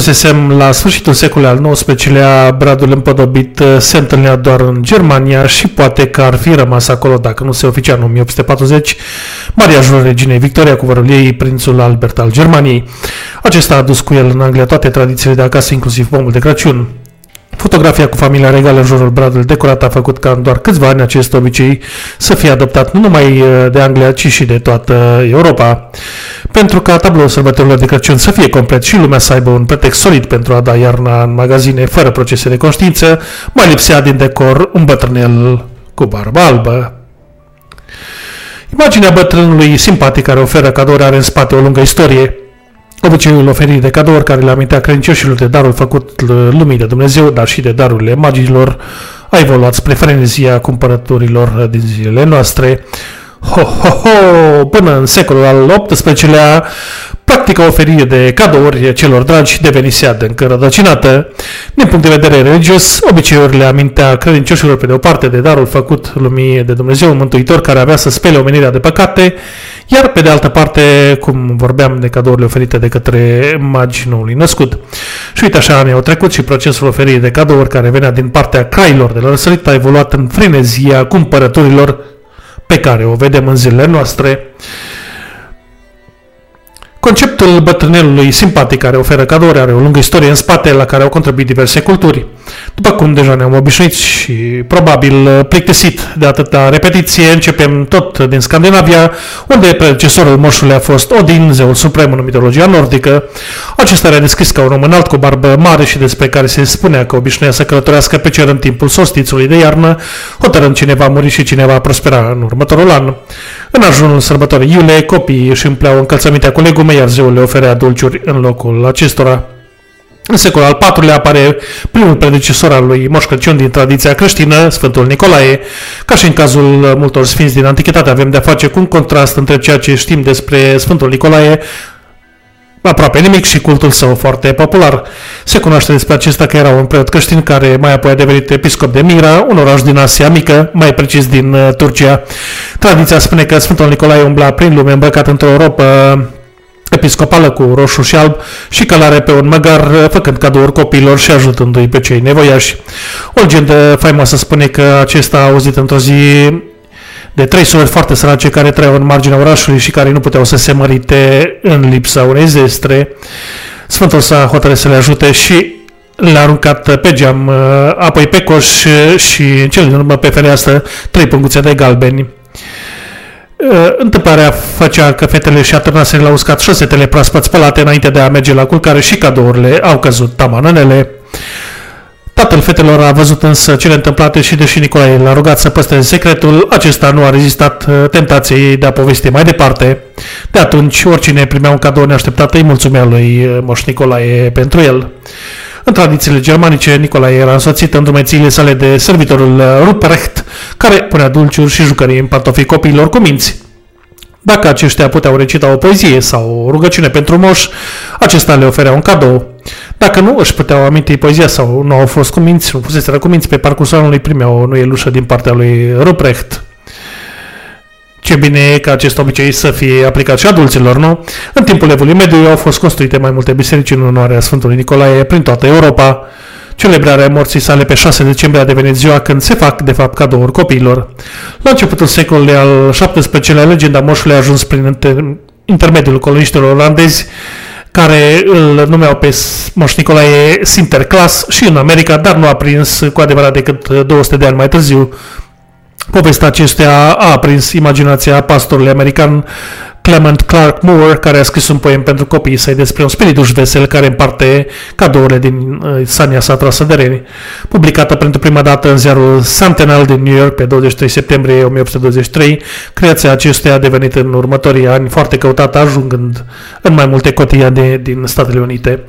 Ajunsesem la sfârșitul secolului al XIX-lea, Bradul împodobit uh, se întâlnea doar în Germania și poate că ar fi rămas acolo dacă nu se oficia în 1840 mariajul reginei Victoria cu vărul ei, prințul Albert al Germaniei. Acesta a adus cu el în Anglia toate tradițiile de acasă, inclusiv pomul de Crăciun. Fotografia cu familia regală în jurul bradului decorat a făcut ca în doar câțiva ani acest obicei să fie adoptat nu numai uh, de Anglia, ci și de toată Europa. Pentru ca tabloul sărbătorilor de Crăciun să fie complet și lumea să aibă un pretext solid pentru a da iarna în magazine fără procese de conștiință, mai lipsea din decor un bătrânel cu barbă albă. Imaginea bătrânului simpatic care oferă cadouri are în spate o lungă istorie. Obiceiul oferirii de cadouri care le amintea credincioșilor de darul făcut lumii de Dumnezeu, dar și de darurile magilor, a evoluat spre frenezia cumpărăturilor din zilele noastre. Ho, ho, ho! Până în secolul al XVIII-lea, practica oferirii de cadouri celor dragi devenise adânc rădăcinată. Din punct de vedere religios, obiceiurile amintea credincioșilor pe de o parte de darul făcut lumii de Dumnezeu, un mântuitor care avea să spele omenirea de păcate, iar pe de altă parte, cum vorbeam de cadourile oferite de către magi noului născut. Și uite așa anii au trecut și procesul oferirii de cadouri care venea din partea cailor de la răsărit a evoluat în frenezia cumpărăturilor pe care o vedem în zilele noastre. Conceptul bătrânelului simpatic care oferă cadouri are o lungă istorie în spate la care au contribuit diverse culturi. După cum deja ne-am obișnuit și probabil plictisit de atâta repetiție, începem tot din Scandinavia, unde predecesorul moșului a fost Odin, zeul suprem în mitologia nordică. Acesta era descris ca un om înalt cu barbă mare și despre care se spunea că obișnuia să călătorească pe cer în timpul solstițului de iarnă, hotărând cine va muri și cine va prospera în următorul an. În ajunul sărbătorii iule, copiii își împleau încălțămintea cu legume, iar zeul le oferea dulciuri în locul acestora. În secolul al IV-lea apare primul predecesor al lui Moș Crăciun din tradiția creștină, Sfântul Nicolae. Ca și în cazul multor sfinți din antichitate, avem de-a face cu un contrast între ceea ce știm despre Sfântul Nicolae, aproape nimic și cultul său foarte popular. Se cunoaște despre acesta că era un preot creștin care mai apoi a devenit episcop de Mira, un oraș din Asia Mică, mai precis din uh, Turcia. Tradiția spune că Sfântul Nicolae umbla prin lume îmbrăcat într-o ropă episcopală cu roșu și alb și călare pe un măgar, uh, făcând cadouri copiilor și ajutându-i pe cei nevoiași. O legendă faimoasă spune că acesta a auzit într-o zi de trei surori foarte sărace care trăiau în marginea orașului și care nu puteau să se mărite în lipsa unei zestre. Sfântul s-a hotărât să le ajute și le-a aruncat pe geam, uh, apoi pe coș și în cel din urmă pe fereastră trei punguțe de galbeni. Uh, Întâmplarea făcea că fetele și atârnaseră la uscat șosetele proaspăt spălate înainte de a merge la culcare și cadourile au căzut tamanănele. Tatăl fetelor a văzut însă cele întâmplate și deși Nicolae l-a rugat să păstreze secretul, acesta nu a rezistat uh, tentației de a povesti mai departe. De atunci, oricine primea un cadou neașteptat îi mulțumea lui uh, Moș Nicolae pentru el. În tradițiile germanice, Nicolae era însoțit în drumețiile sale de servitorul uh, Ruprecht, care punea dulciuri și jucării în pantofii copiilor cu minți. Dacă aceștia puteau recita o poezie sau o rugăciune pentru moș, acesta le oferea un cadou. Dacă nu își puteau aminti poezia sau nu au fost cuminți, nu fuseseră cuminți pe parcursul anului, primeau o nuielușă din partea lui Ruprecht. Ce bine e ca acest obicei să fie aplicat și adulților, nu? În timpul Evului Mediu au fost construite mai multe biserici în onoarea Sfântului Nicolae prin toată Europa. Celebrarea morții sale pe 6 decembrie a devenit ziua când se fac, de fapt, cadouri copiilor. La începutul secolului al XVII-lea, legenda moșului a ajuns prin inter- intermediul coloniștilor olandezi, care îl numeau pe Moș Nicolae Sinterklaas și în America, dar nu a prins cu adevărat decât 200 de ani mai târziu. Povestea acestea a aprins imaginația pastorului american Clement Clark Moore, care a scris un poem pentru copiii săi despre un spiritus vesel care împarte cadourile din uh, sania sa trasă de reni. Publicată pentru prima dată în ziarul Sentinel din New York pe 23 septembrie 1823, creația acesteia a devenit în următorii ani foarte căutată, ajungând în mai multe cotidiane din Statele Unite.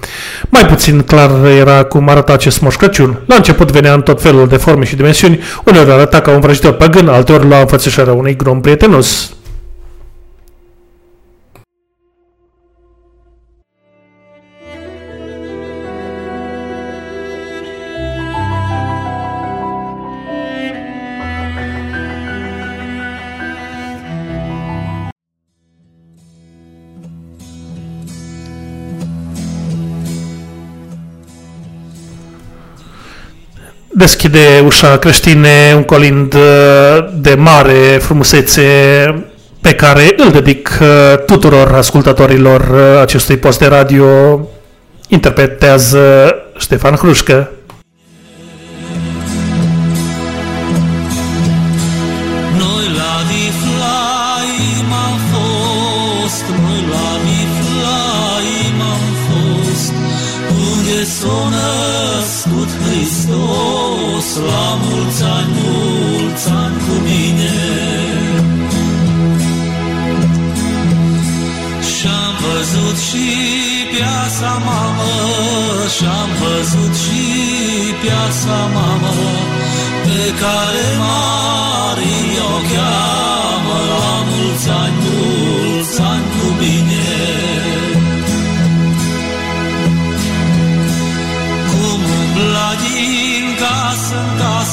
Mai puțin clar era cum arăta acest Moș Crăciun. La început venea în tot felul de forme și dimensiuni, uneori arăta ca un vrăjitor păgân, alteori la înfățișarea unui grom prietenos. Deschide ușa creștine un colind uh, de mare frumusețe pe care îl dedic uh, tuturor ascultătorilor uh, acestui post de radio. Interpretează Ștefan Hrușcă. S-a născut Hristos, la mulți ani, mulți ani cu mine. Și-am văzut și piața mamă, și-am văzut și piața mamă, pe care Maria o cheamă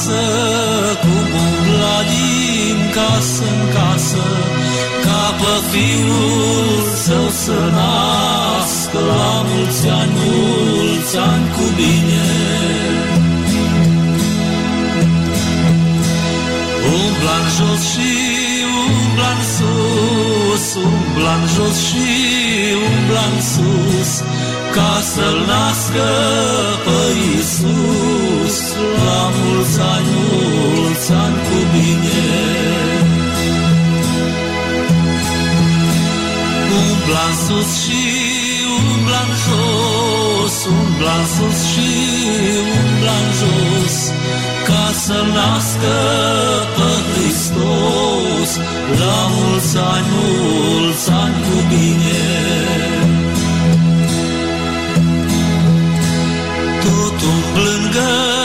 casă, cum umbla din casă în casă, ca pe fiul său să nască la mulți ani, mulți ani cu bine. umbla în jos și umbla în sus, umbla în jos și umbla în sus, ca să-l nască pe Iisus, la mulți ani, mulți ani cu bine. Umbla în sus și umbla în jos, umbla în sus și umbla în jos, ca să nască pe Hristos, la mulți ani, mulți ani cu bine. Tot umblând găsi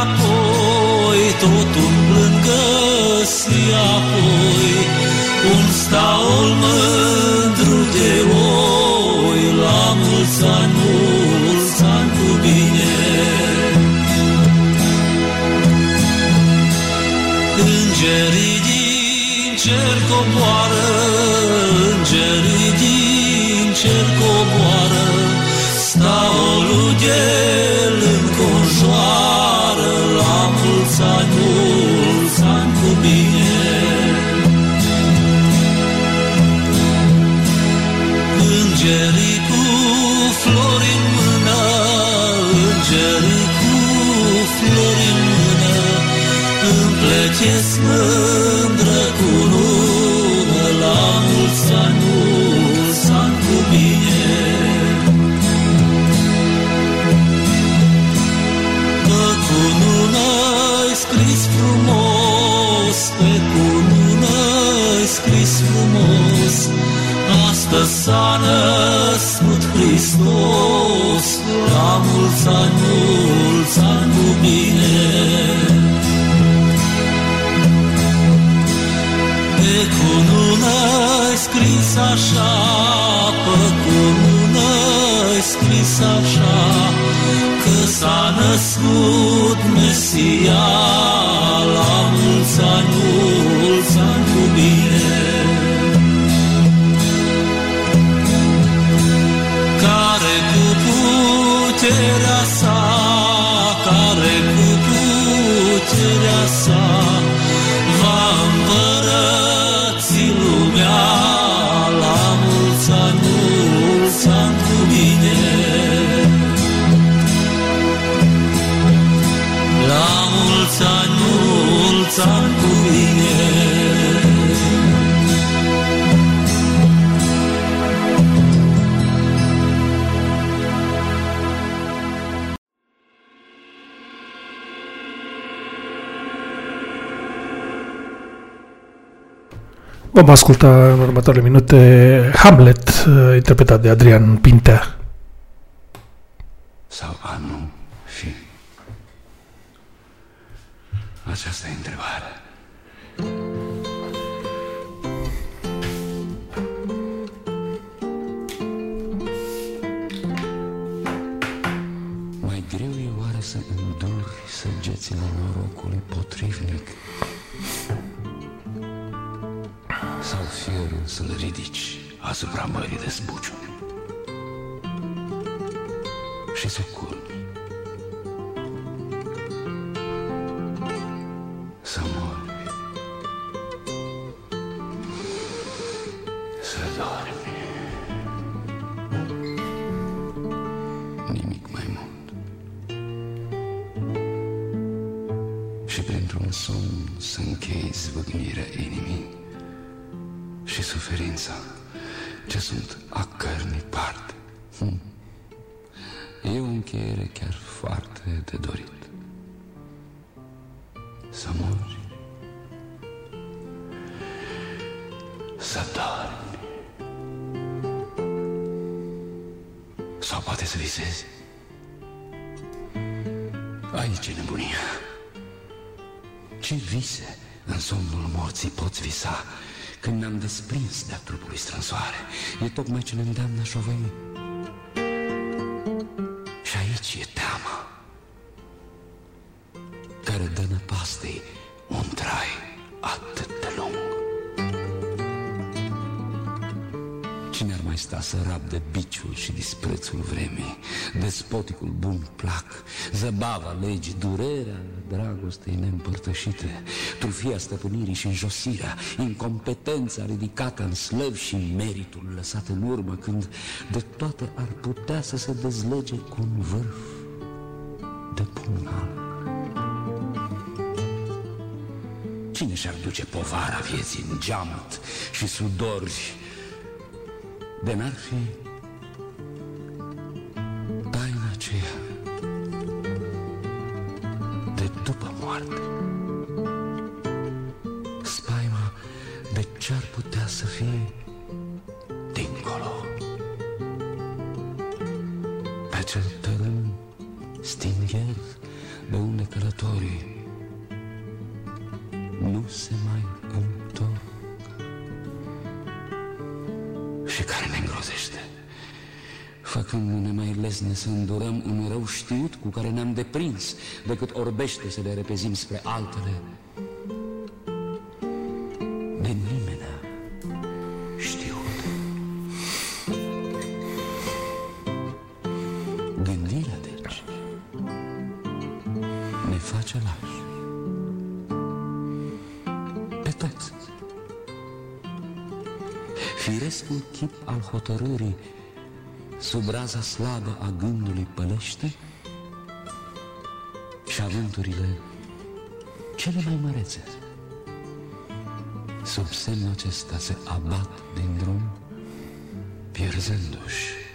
apoi, tot umblând găsi apoi, un staul mândru de oi, mulți ani, mulți ani cu bine. Îngerii din cer coboară, îngerii din cer coboară, staolul el Pe cunună-i scris așa, pe cunună-i scris așa, că s-a născut Mesia, la mulți ani, mulți ani cu bine. Vom asculta în următoarele minute Hamlet, uh, interpretat de Adrian Pintea. Sau a nu fi? Aceasta e întrebarea. Să-l ridici asupra mării de spuciuni și să culmi. Să mori. Să dormi. Nimic mai mult. Și printr-un somn să închei zvâgnirea inimii și suferința ce sunt a cărnii parte. Hm. E o încheiere chiar foarte de dorit. Să mori. Să dormi. Sau poate să visezi. Aici e nebunia. Ce vise în somnul morții poți visa când ne-am desprins de-a trupului strânsoare? E tocmai ce ne îndeamnă a șovăi. Și aici e teama care dă năpastei un trai atât mai sta să rabde biciul și disprețul vremii, despoticul bun plac, zăbava legii, durerea dragostei neîmpărtășite, trufia stăpânirii și înjosirea, incompetența ridicată în slăv și meritul lăsat în urmă, când de toate ar putea să se dezlege cu un vârf de pumnal. Cine și-ar duce povara vieții în geamăt și sudori de n-ar fi taina aceea de după moarte. Și care ne îngrozește făcându-ne mai lesne să îndurăm un rău știut cu care ne-am deprins, decât orbește să le repezim spre altele. De nimeni știut. Gândirea, deci, ne face lași. Pe toți. Firescul chip al hotărârii sub raza slabă a gândului pălește și avânturile cele mai mărețe. Sub semnul acesta se abat din drum pierzându-și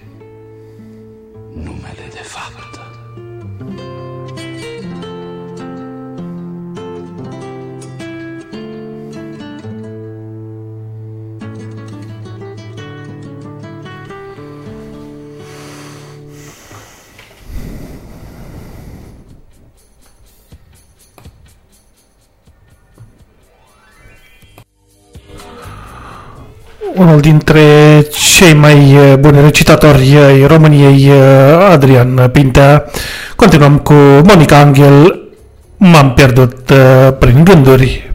dintre cei mai uh, buni recitatori ai României, uh, Adrian Pintea. Continuăm cu Monica Angel, M-am pierdut uh, prin gânduri.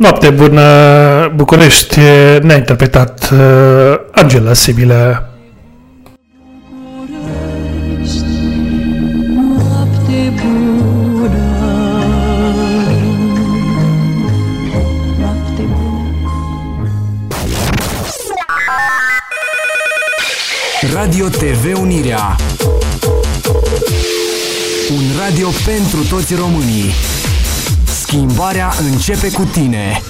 Noapte bună, București, ne-a interpretat uh, Angela Sibila. Noapte bună. Noapte bună. Radio TV Unirea Un radio pentru toți românii Schimbarea începe cu tine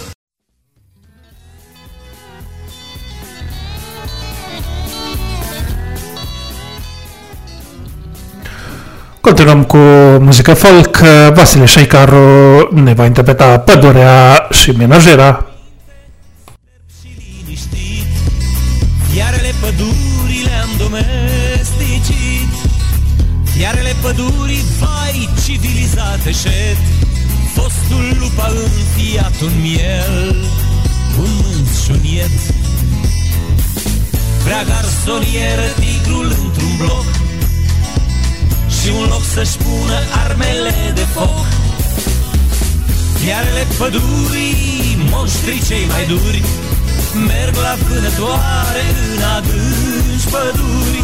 Continuăm cu muzică folk. Vasile Șeicaru ne va interpreta Pădurea și Menajera. Iarele pădurile am domesticit Iarele pădurii, vai, civilizate șed Fostul lupa înfiat un miel Un mânț și un iet. Vrea garsonieră tigrul într-un bloc Și un loc să-și pună armele de foc. Iarele pădurii, monștrii cei mai duri Merg la vânătoare în adânci păduri.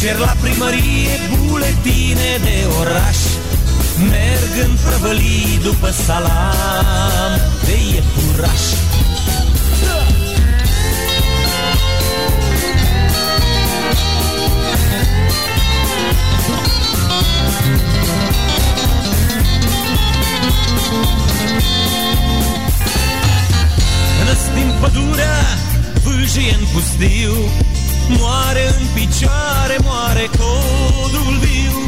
Cer la primărie buletine de oraș Merg în prăvălii după salam de iepuraș. Răstim pădurea, vâlgie în pustiu Moare în picioare, moare codul viu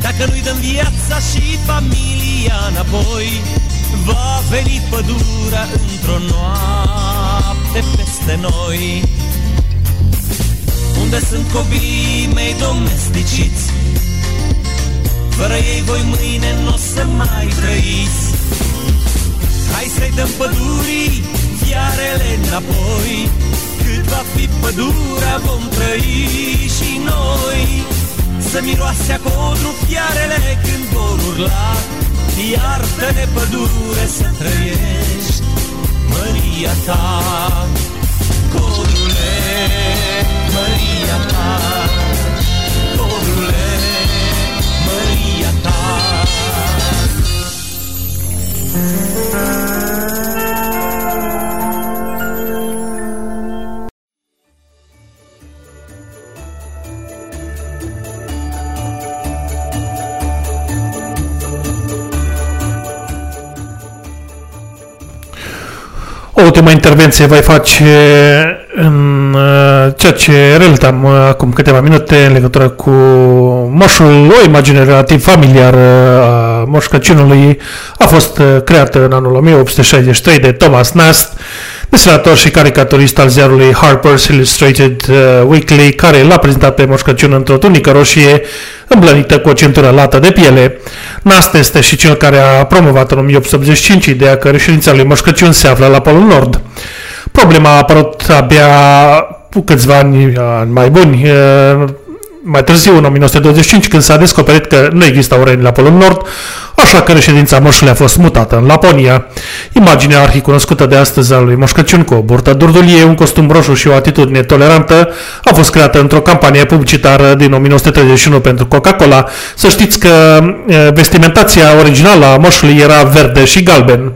Dacă nu-i dăm viața și familia înapoi Va veni pădurea într-o noapte peste noi. Unde sunt copiii mei domesticiți? Fără ei voi mâine n-o să mai trăiți. Hai să-i dăm pădurii fiarele înapoi. Cât va fi pădurea vom trăi și noi Să miroase acodru fiarele când vor urla. Iartă-ne pădure să trăiești măria ta. Codrule, măria ta. Codrule, măria ta ultima intervenție voi face în uh, ceea ce relatam uh, acum câteva minute în legătură cu moșul, o imagine relativ familiară a Moș Crăciunului. A fost uh, creată în anul 1863 de Thomas Nast, desenator și caricaturist al ziarului Harper's Illustrated uh, Weekly, care l-a prezentat pe Moș Crăciun într-o tunică roșie îmblănită cu o centură lată de piele. Nast este și cel care a promovat în 1885 ideea că reședința lui Moș Crăciun se află la Polul Nord. Problema a apărut abia cu câțiva ani, ani mai buni, uh, mai târziu, în 1925, când s-a descoperit că nu existau reni la Polul Nord, așa că reședința moșului a fost mutată în Laponia. Imaginea arhicunoscută de astăzi a lui Moș Crăciun cu o burtă durdulie, un costum roșu și o atitudine tolerantă a fost creată într-o campanie publicitară din 1931 pentru Coca-Cola. Să știți că e, vestimentația originală a moșului era verde și galben.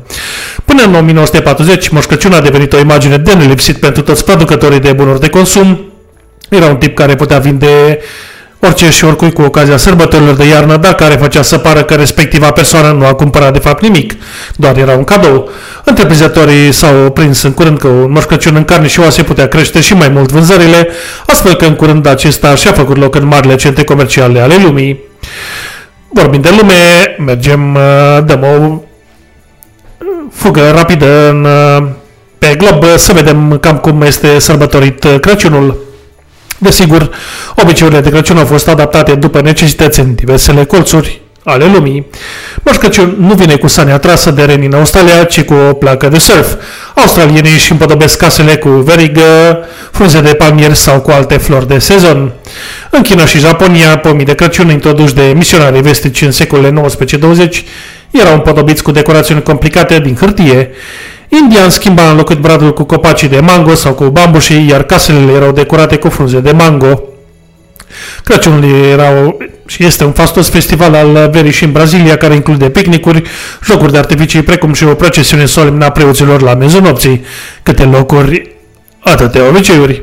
Până în 1940, Moș Crăciun a devenit o imagine de nelipsit pentru toți producătorii de bunuri de consum, era un tip care putea vinde orice și oricui cu ocazia sărbătorilor de iarnă, dar care făcea să pară că respectiva persoană nu a cumpărat de fapt nimic, doar era un cadou. Întreprinzătorii s-au prins în curând că un Moș Crăciun în carne și oase putea crește și mai mult vânzările, astfel că în curând acesta și-a făcut loc în marile centre comerciale ale lumii. Vorbind de lume, mergem, uh, dăm o fugă rapidă în, uh, pe glob să vedem cam cum este sărbătorit uh, Crăciunul. Desigur, obiceiurile de Crăciun au fost adaptate după necesități în diversele colțuri ale lumii. Moș Crăciun nu vine cu sania trasă de reni în Australia, ci cu o placă de surf. Australienii își împodobesc casele cu verigă, frunze de palmier sau cu alte flori de sezon. În China și Japonia, pomii de Crăciun introduși de misionarii vestici în secolele 19-20 erau împodobiți cu decorațiuni complicate din hârtie. India, în schimb, a înlocuit bradul cu copacii de mango sau cu bambușii, iar casele erau decorate cu frunze de mango. Crăciunul era o, și este un fastos festival al verii și în Brazilia, care include picnicuri, jocuri de artificii, precum și o procesiune solemnă a preoților la mezul nopții. Câte locuri, atâtea obiceiuri.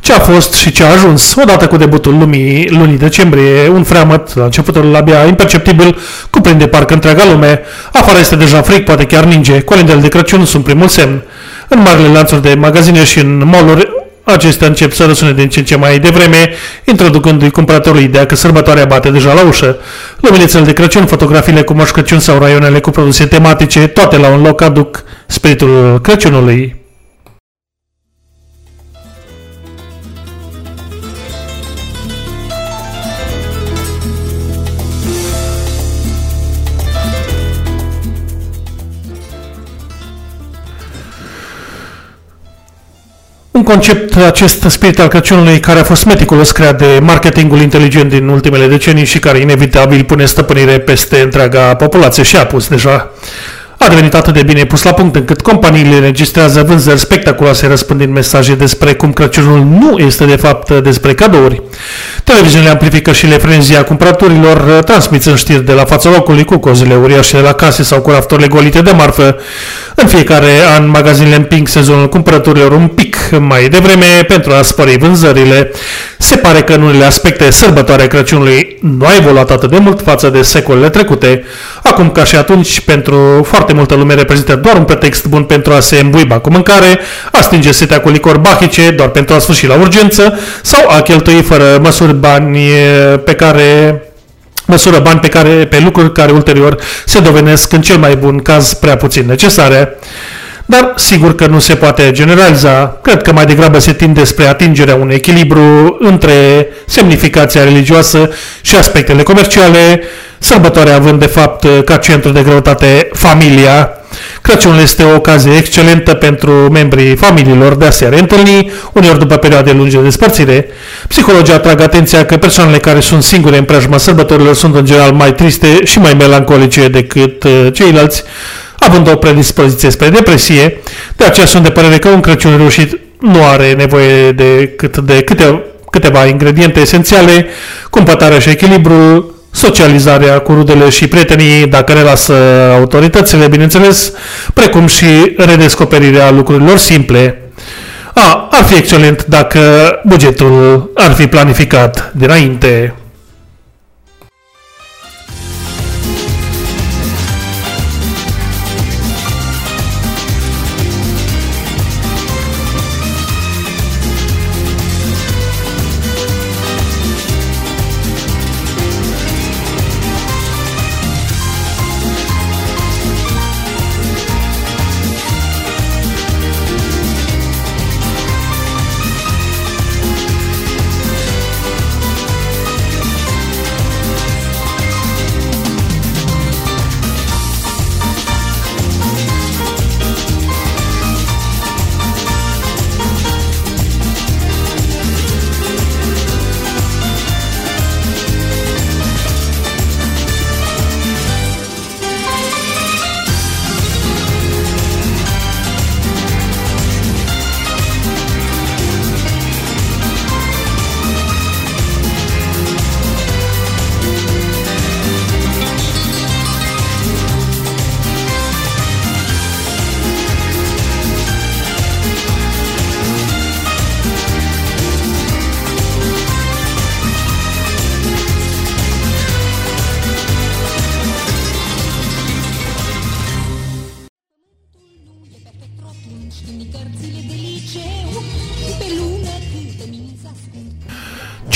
Ce a fost și ce a ajuns? Odată cu debutul lumii lunii decembrie, un freamăt, la începutul abia imperceptibil, cuprinde parcă întreaga lume. Afară este deja fric, poate chiar ninge. Colindele de Crăciun sunt primul semn. În marile lanțuri de magazine și în mall acestea încep să răsune din ce în ce mai devreme, introducându-i cumpărătorul ideea că sărbătoarea bate deja la ușă. Luminițele de Crăciun, fotografiile cu Moș Crăciun sau raionele cu produse tematice, toate la un loc aduc spiritul Crăciunului. Un concept, acest spirit al Crăciunului, care a fost meticulos creat de marketingul inteligent din ultimele decenii și care inevitabil pune stăpânire peste întreaga populație și a pus deja a devenit atât de bine pus la punct încât companiile înregistrează vânzări spectaculoase răspândind mesaje despre cum Crăciunul nu este de fapt despre cadouri. Televiziunile amplifică și le frenzia cumpărăturilor, transmițând știri de la fața locului cu cozile uriașe de la case sau cu rafturile golite de marfă. În fiecare an, magazinele împing sezonul cumpărăturilor un pic mai devreme pentru a spări vânzările. Se pare că în unele aspecte sărbătoarea Crăciunului nu a evoluat atât de mult față de secolele trecute. Acum ca și atunci, pentru foarte multă lume reprezintă doar un pretext bun pentru a se îmbuiba cu mâncare, a stinge setea cu licor bahice doar pentru a sfârși la urgență sau a cheltui fără măsuri bani pe care măsură bani pe, care, pe lucruri care ulterior se dovenesc în cel mai bun caz prea puțin necesare. Dar sigur că nu se poate generaliza. Cred că mai degrabă se tinde spre atingerea unui echilibru între semnificația religioasă și aspectele comerciale, sărbătoarea având de fapt ca centru de greutate familia. Crăciunul este o ocazie excelentă pentru membrii familiilor de a se reîntâlni, uneori după perioade lungi de despărțire. Psihologii atrag atenția că persoanele care sunt singure în preajma sărbătorilor sunt în general mai triste și mai melancolice decât uh, ceilalți, având o predispoziție spre depresie. De aceea sunt de părere că un Crăciun reușit nu are nevoie de, cât de câte, câteva ingrediente esențiale, cumpătarea și echilibru, socializarea cu rudele și prietenii, dacă le lasă autoritățile, bineînțeles, precum și redescoperirea lucrurilor simple. A, ar fi excelent dacă bugetul ar fi planificat dinainte.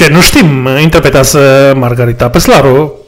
Ce nu știm, interpretează Margarita Peslaru.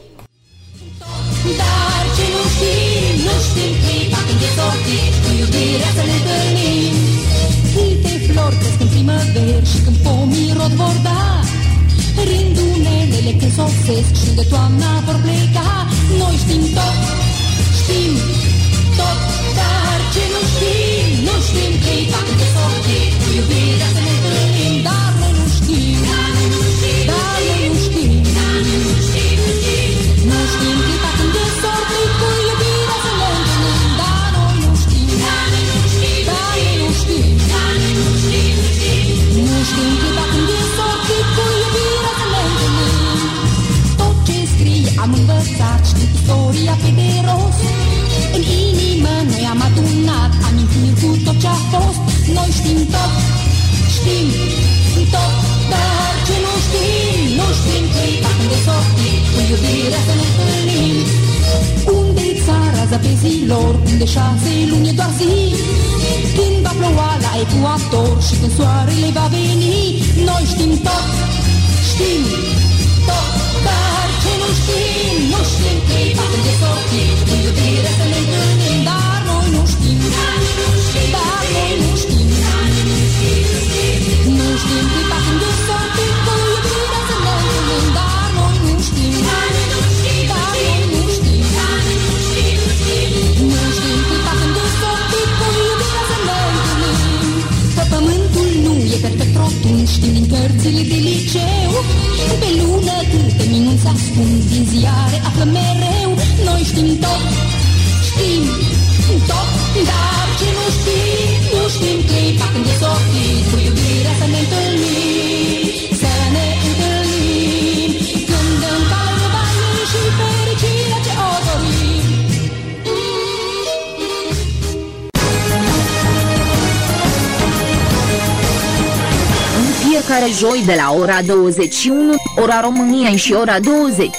21, ora României și ora 20,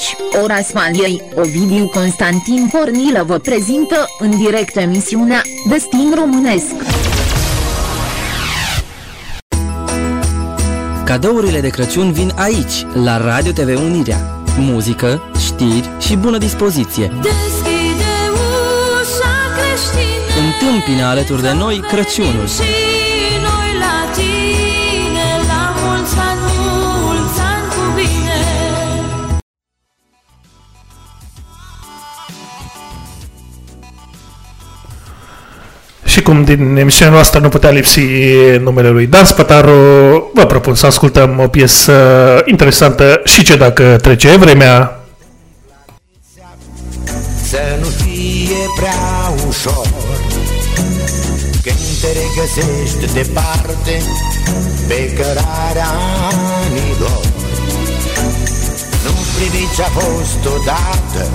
ora Spaniei, Ovidiu Constantin Cornilă vă prezintă în direct emisiunea Destin Românesc. Cadourile de Crăciun vin aici, la Radio TV Unirea. Muzică, știri și bună dispoziție. Deschide ușa creștină Întâmpină alături de noi Crăciunul. Și cum din emisiunea noastră nu putea lipsi numele lui Dan Spătaru, vă propun să ascultăm o piesă interesantă și ce dacă trece vremea. Să nu fie prea ușor Când te regăsești departe Pe cărarea anilor Nu privi ce-a fost odată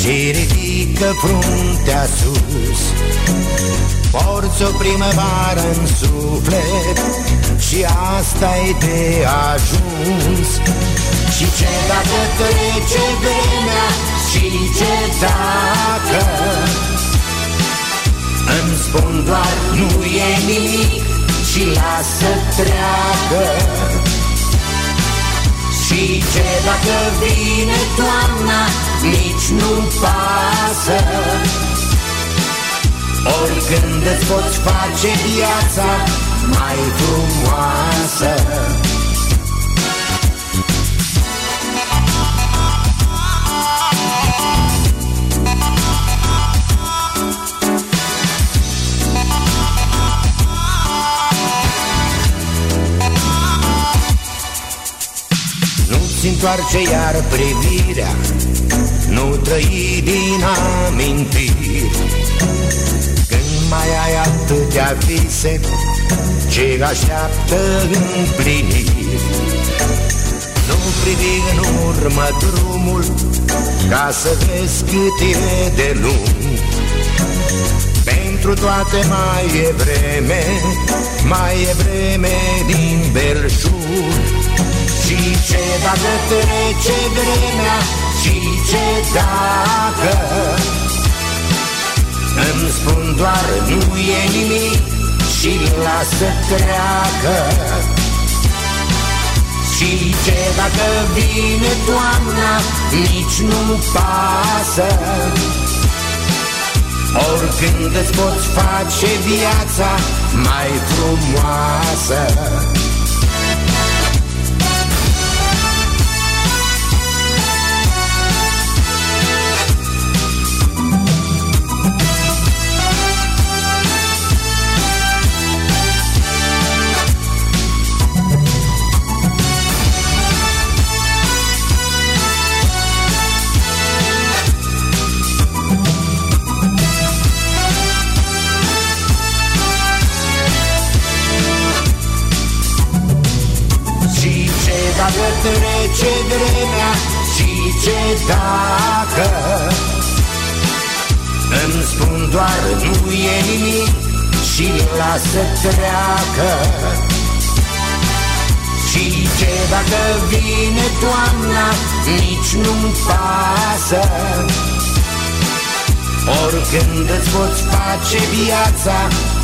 Și ridică fruntea sus Porți o primăvară în suflet Și asta e de ajuns. Și ce dacă trece vremea Și ce dacă? Îmi spun doar nu e nimic Și lasă treacă Și ce dacă vine toamna Nici nu-mi pasă Oricând îți poți face viața mai frumoasă. Nu-ți întoarce iar privirea Nu trăi din amintiri. Când mai ai atâtea vise Ce așteaptă împliniri Nu privi în urmă drumul Ca să vezi cât e de lung. Pentru toate mai e vreme Mai e vreme din belșug. Și ce dacă trece vremea Și ce dacă Îmi spun doar nu e nimic Și lasă treacă. Și Și ce dacă vine toamna Nici nu pasă. Oricând îți poți face viața Mai frumoasă trece vremea Și ce dacă? Îmi spun doar nu e nimic Și lasă treacă. Și ce dacă vine toamna Nici nu-mi pasă. Oricând îți poți face viața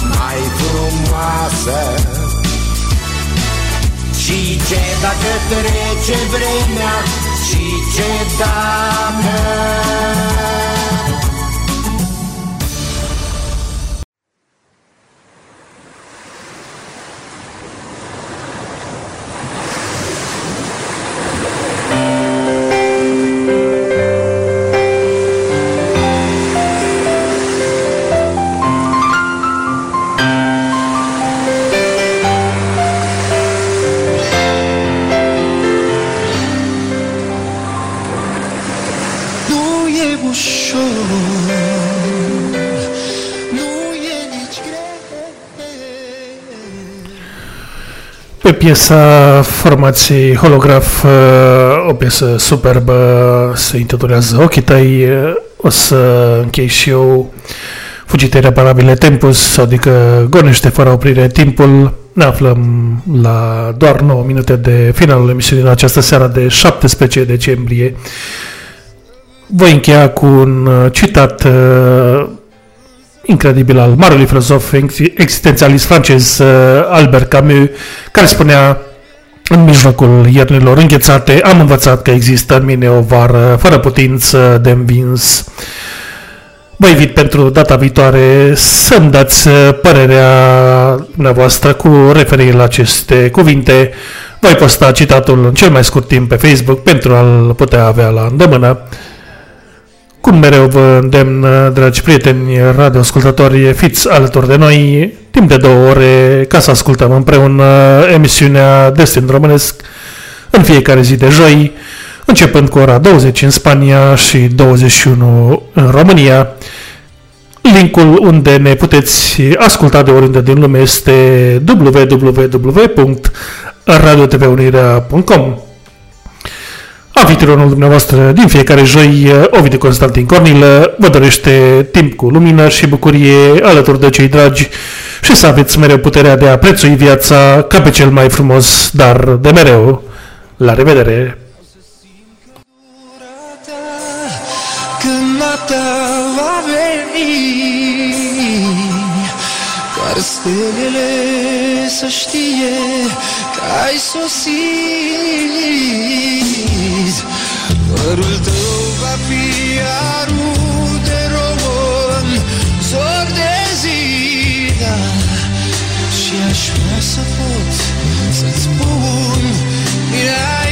Mai frumoasă și ce dacă trece vremea? Și ce dacă piesa formației Holograf, uh, o piesă superbă, se intitulează Ochii tăi, uh, o să închei și eu Fugite reparabile Tempus, adică gonește fără oprire timpul. Ne aflăm la doar 9 minute de finalul emisiunii în această seară de 17 decembrie. Voi încheia cu un uh, citat uh, incredibil al marelui filozof ex- existențialist francez uh, Albert Camus, care spunea în mijlocul iernilor înghețate, am învățat că există în mine o vară fără putință de învins. Vă invit pentru data viitoare să-mi dați uh, părerea dumneavoastră cu referire la aceste cuvinte. Voi posta citatul în cel mai scurt timp pe Facebook pentru a-l putea avea la îndemână. Cum mereu vă îndemn, dragi prieteni radioascultători, fiți alături de noi timp de două ore ca să ascultăm împreună emisiunea Destin Românesc în fiecare zi de joi, începând cu ora 20 în Spania și 21 în România. Linkul unde ne puteți asculta de oriunde din lume este www.radiotvunirea.com Anfitrionul dumneavoastră din fiecare joi, Ovidiu Constantin Cornilă, vă dorește timp cu lumină și bucurie alături de cei dragi și să aveți mereu puterea de a prețui viața ca pe cel mai frumos dar de mereu. La revedere! Când noaptea va veni Doar stelele să știe că ai sosit Părul tău va fi arul de român Zor de zi, da Și aș vrea să pot să-ți spun Bine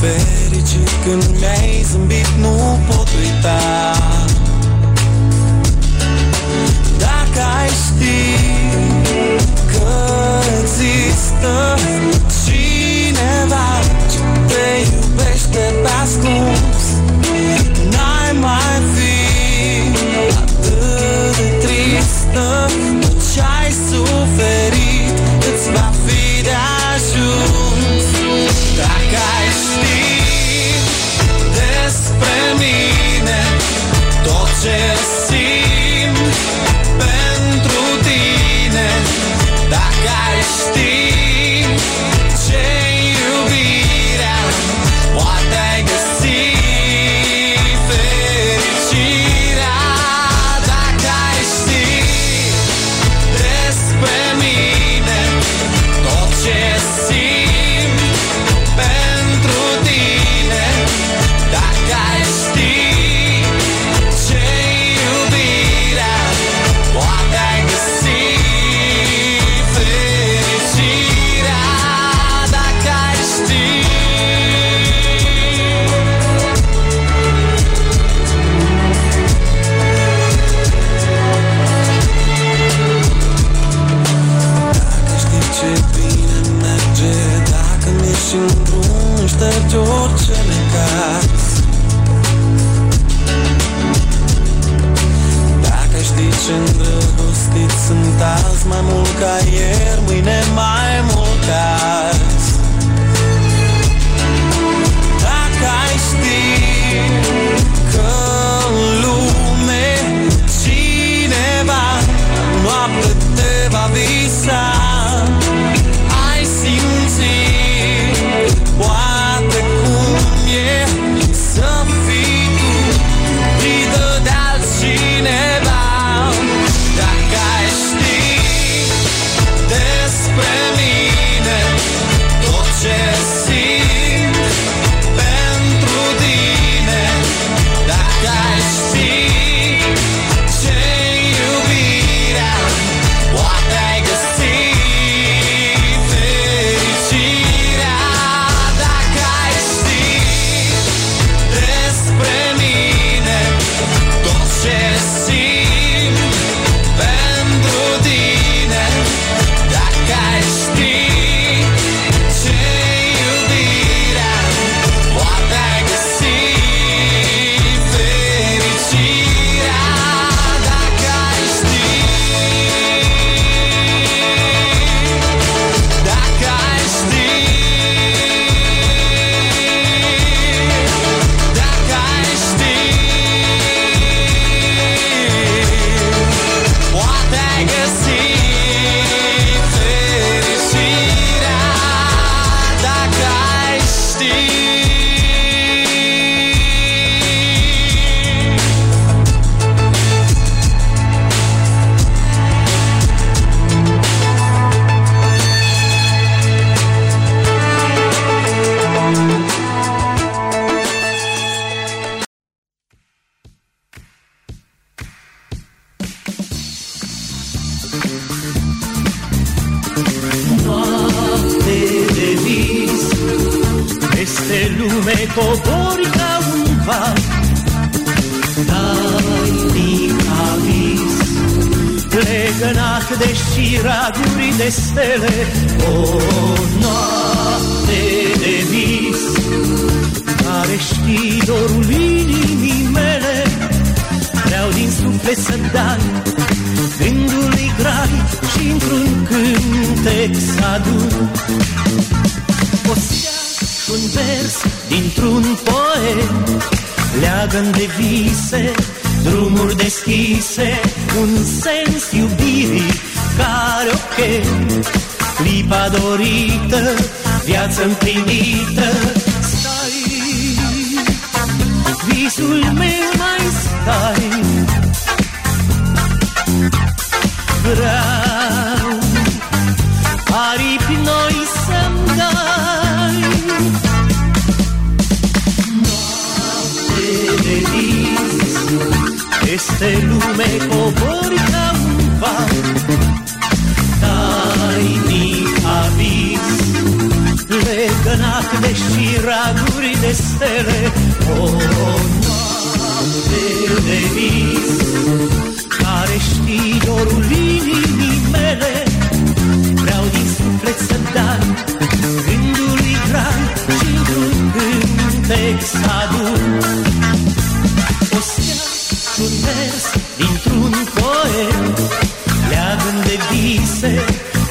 fericit când mi-ai zâmbit Nu pot uita. Dacă ai ști că există cineva Ce te iubește pe ascult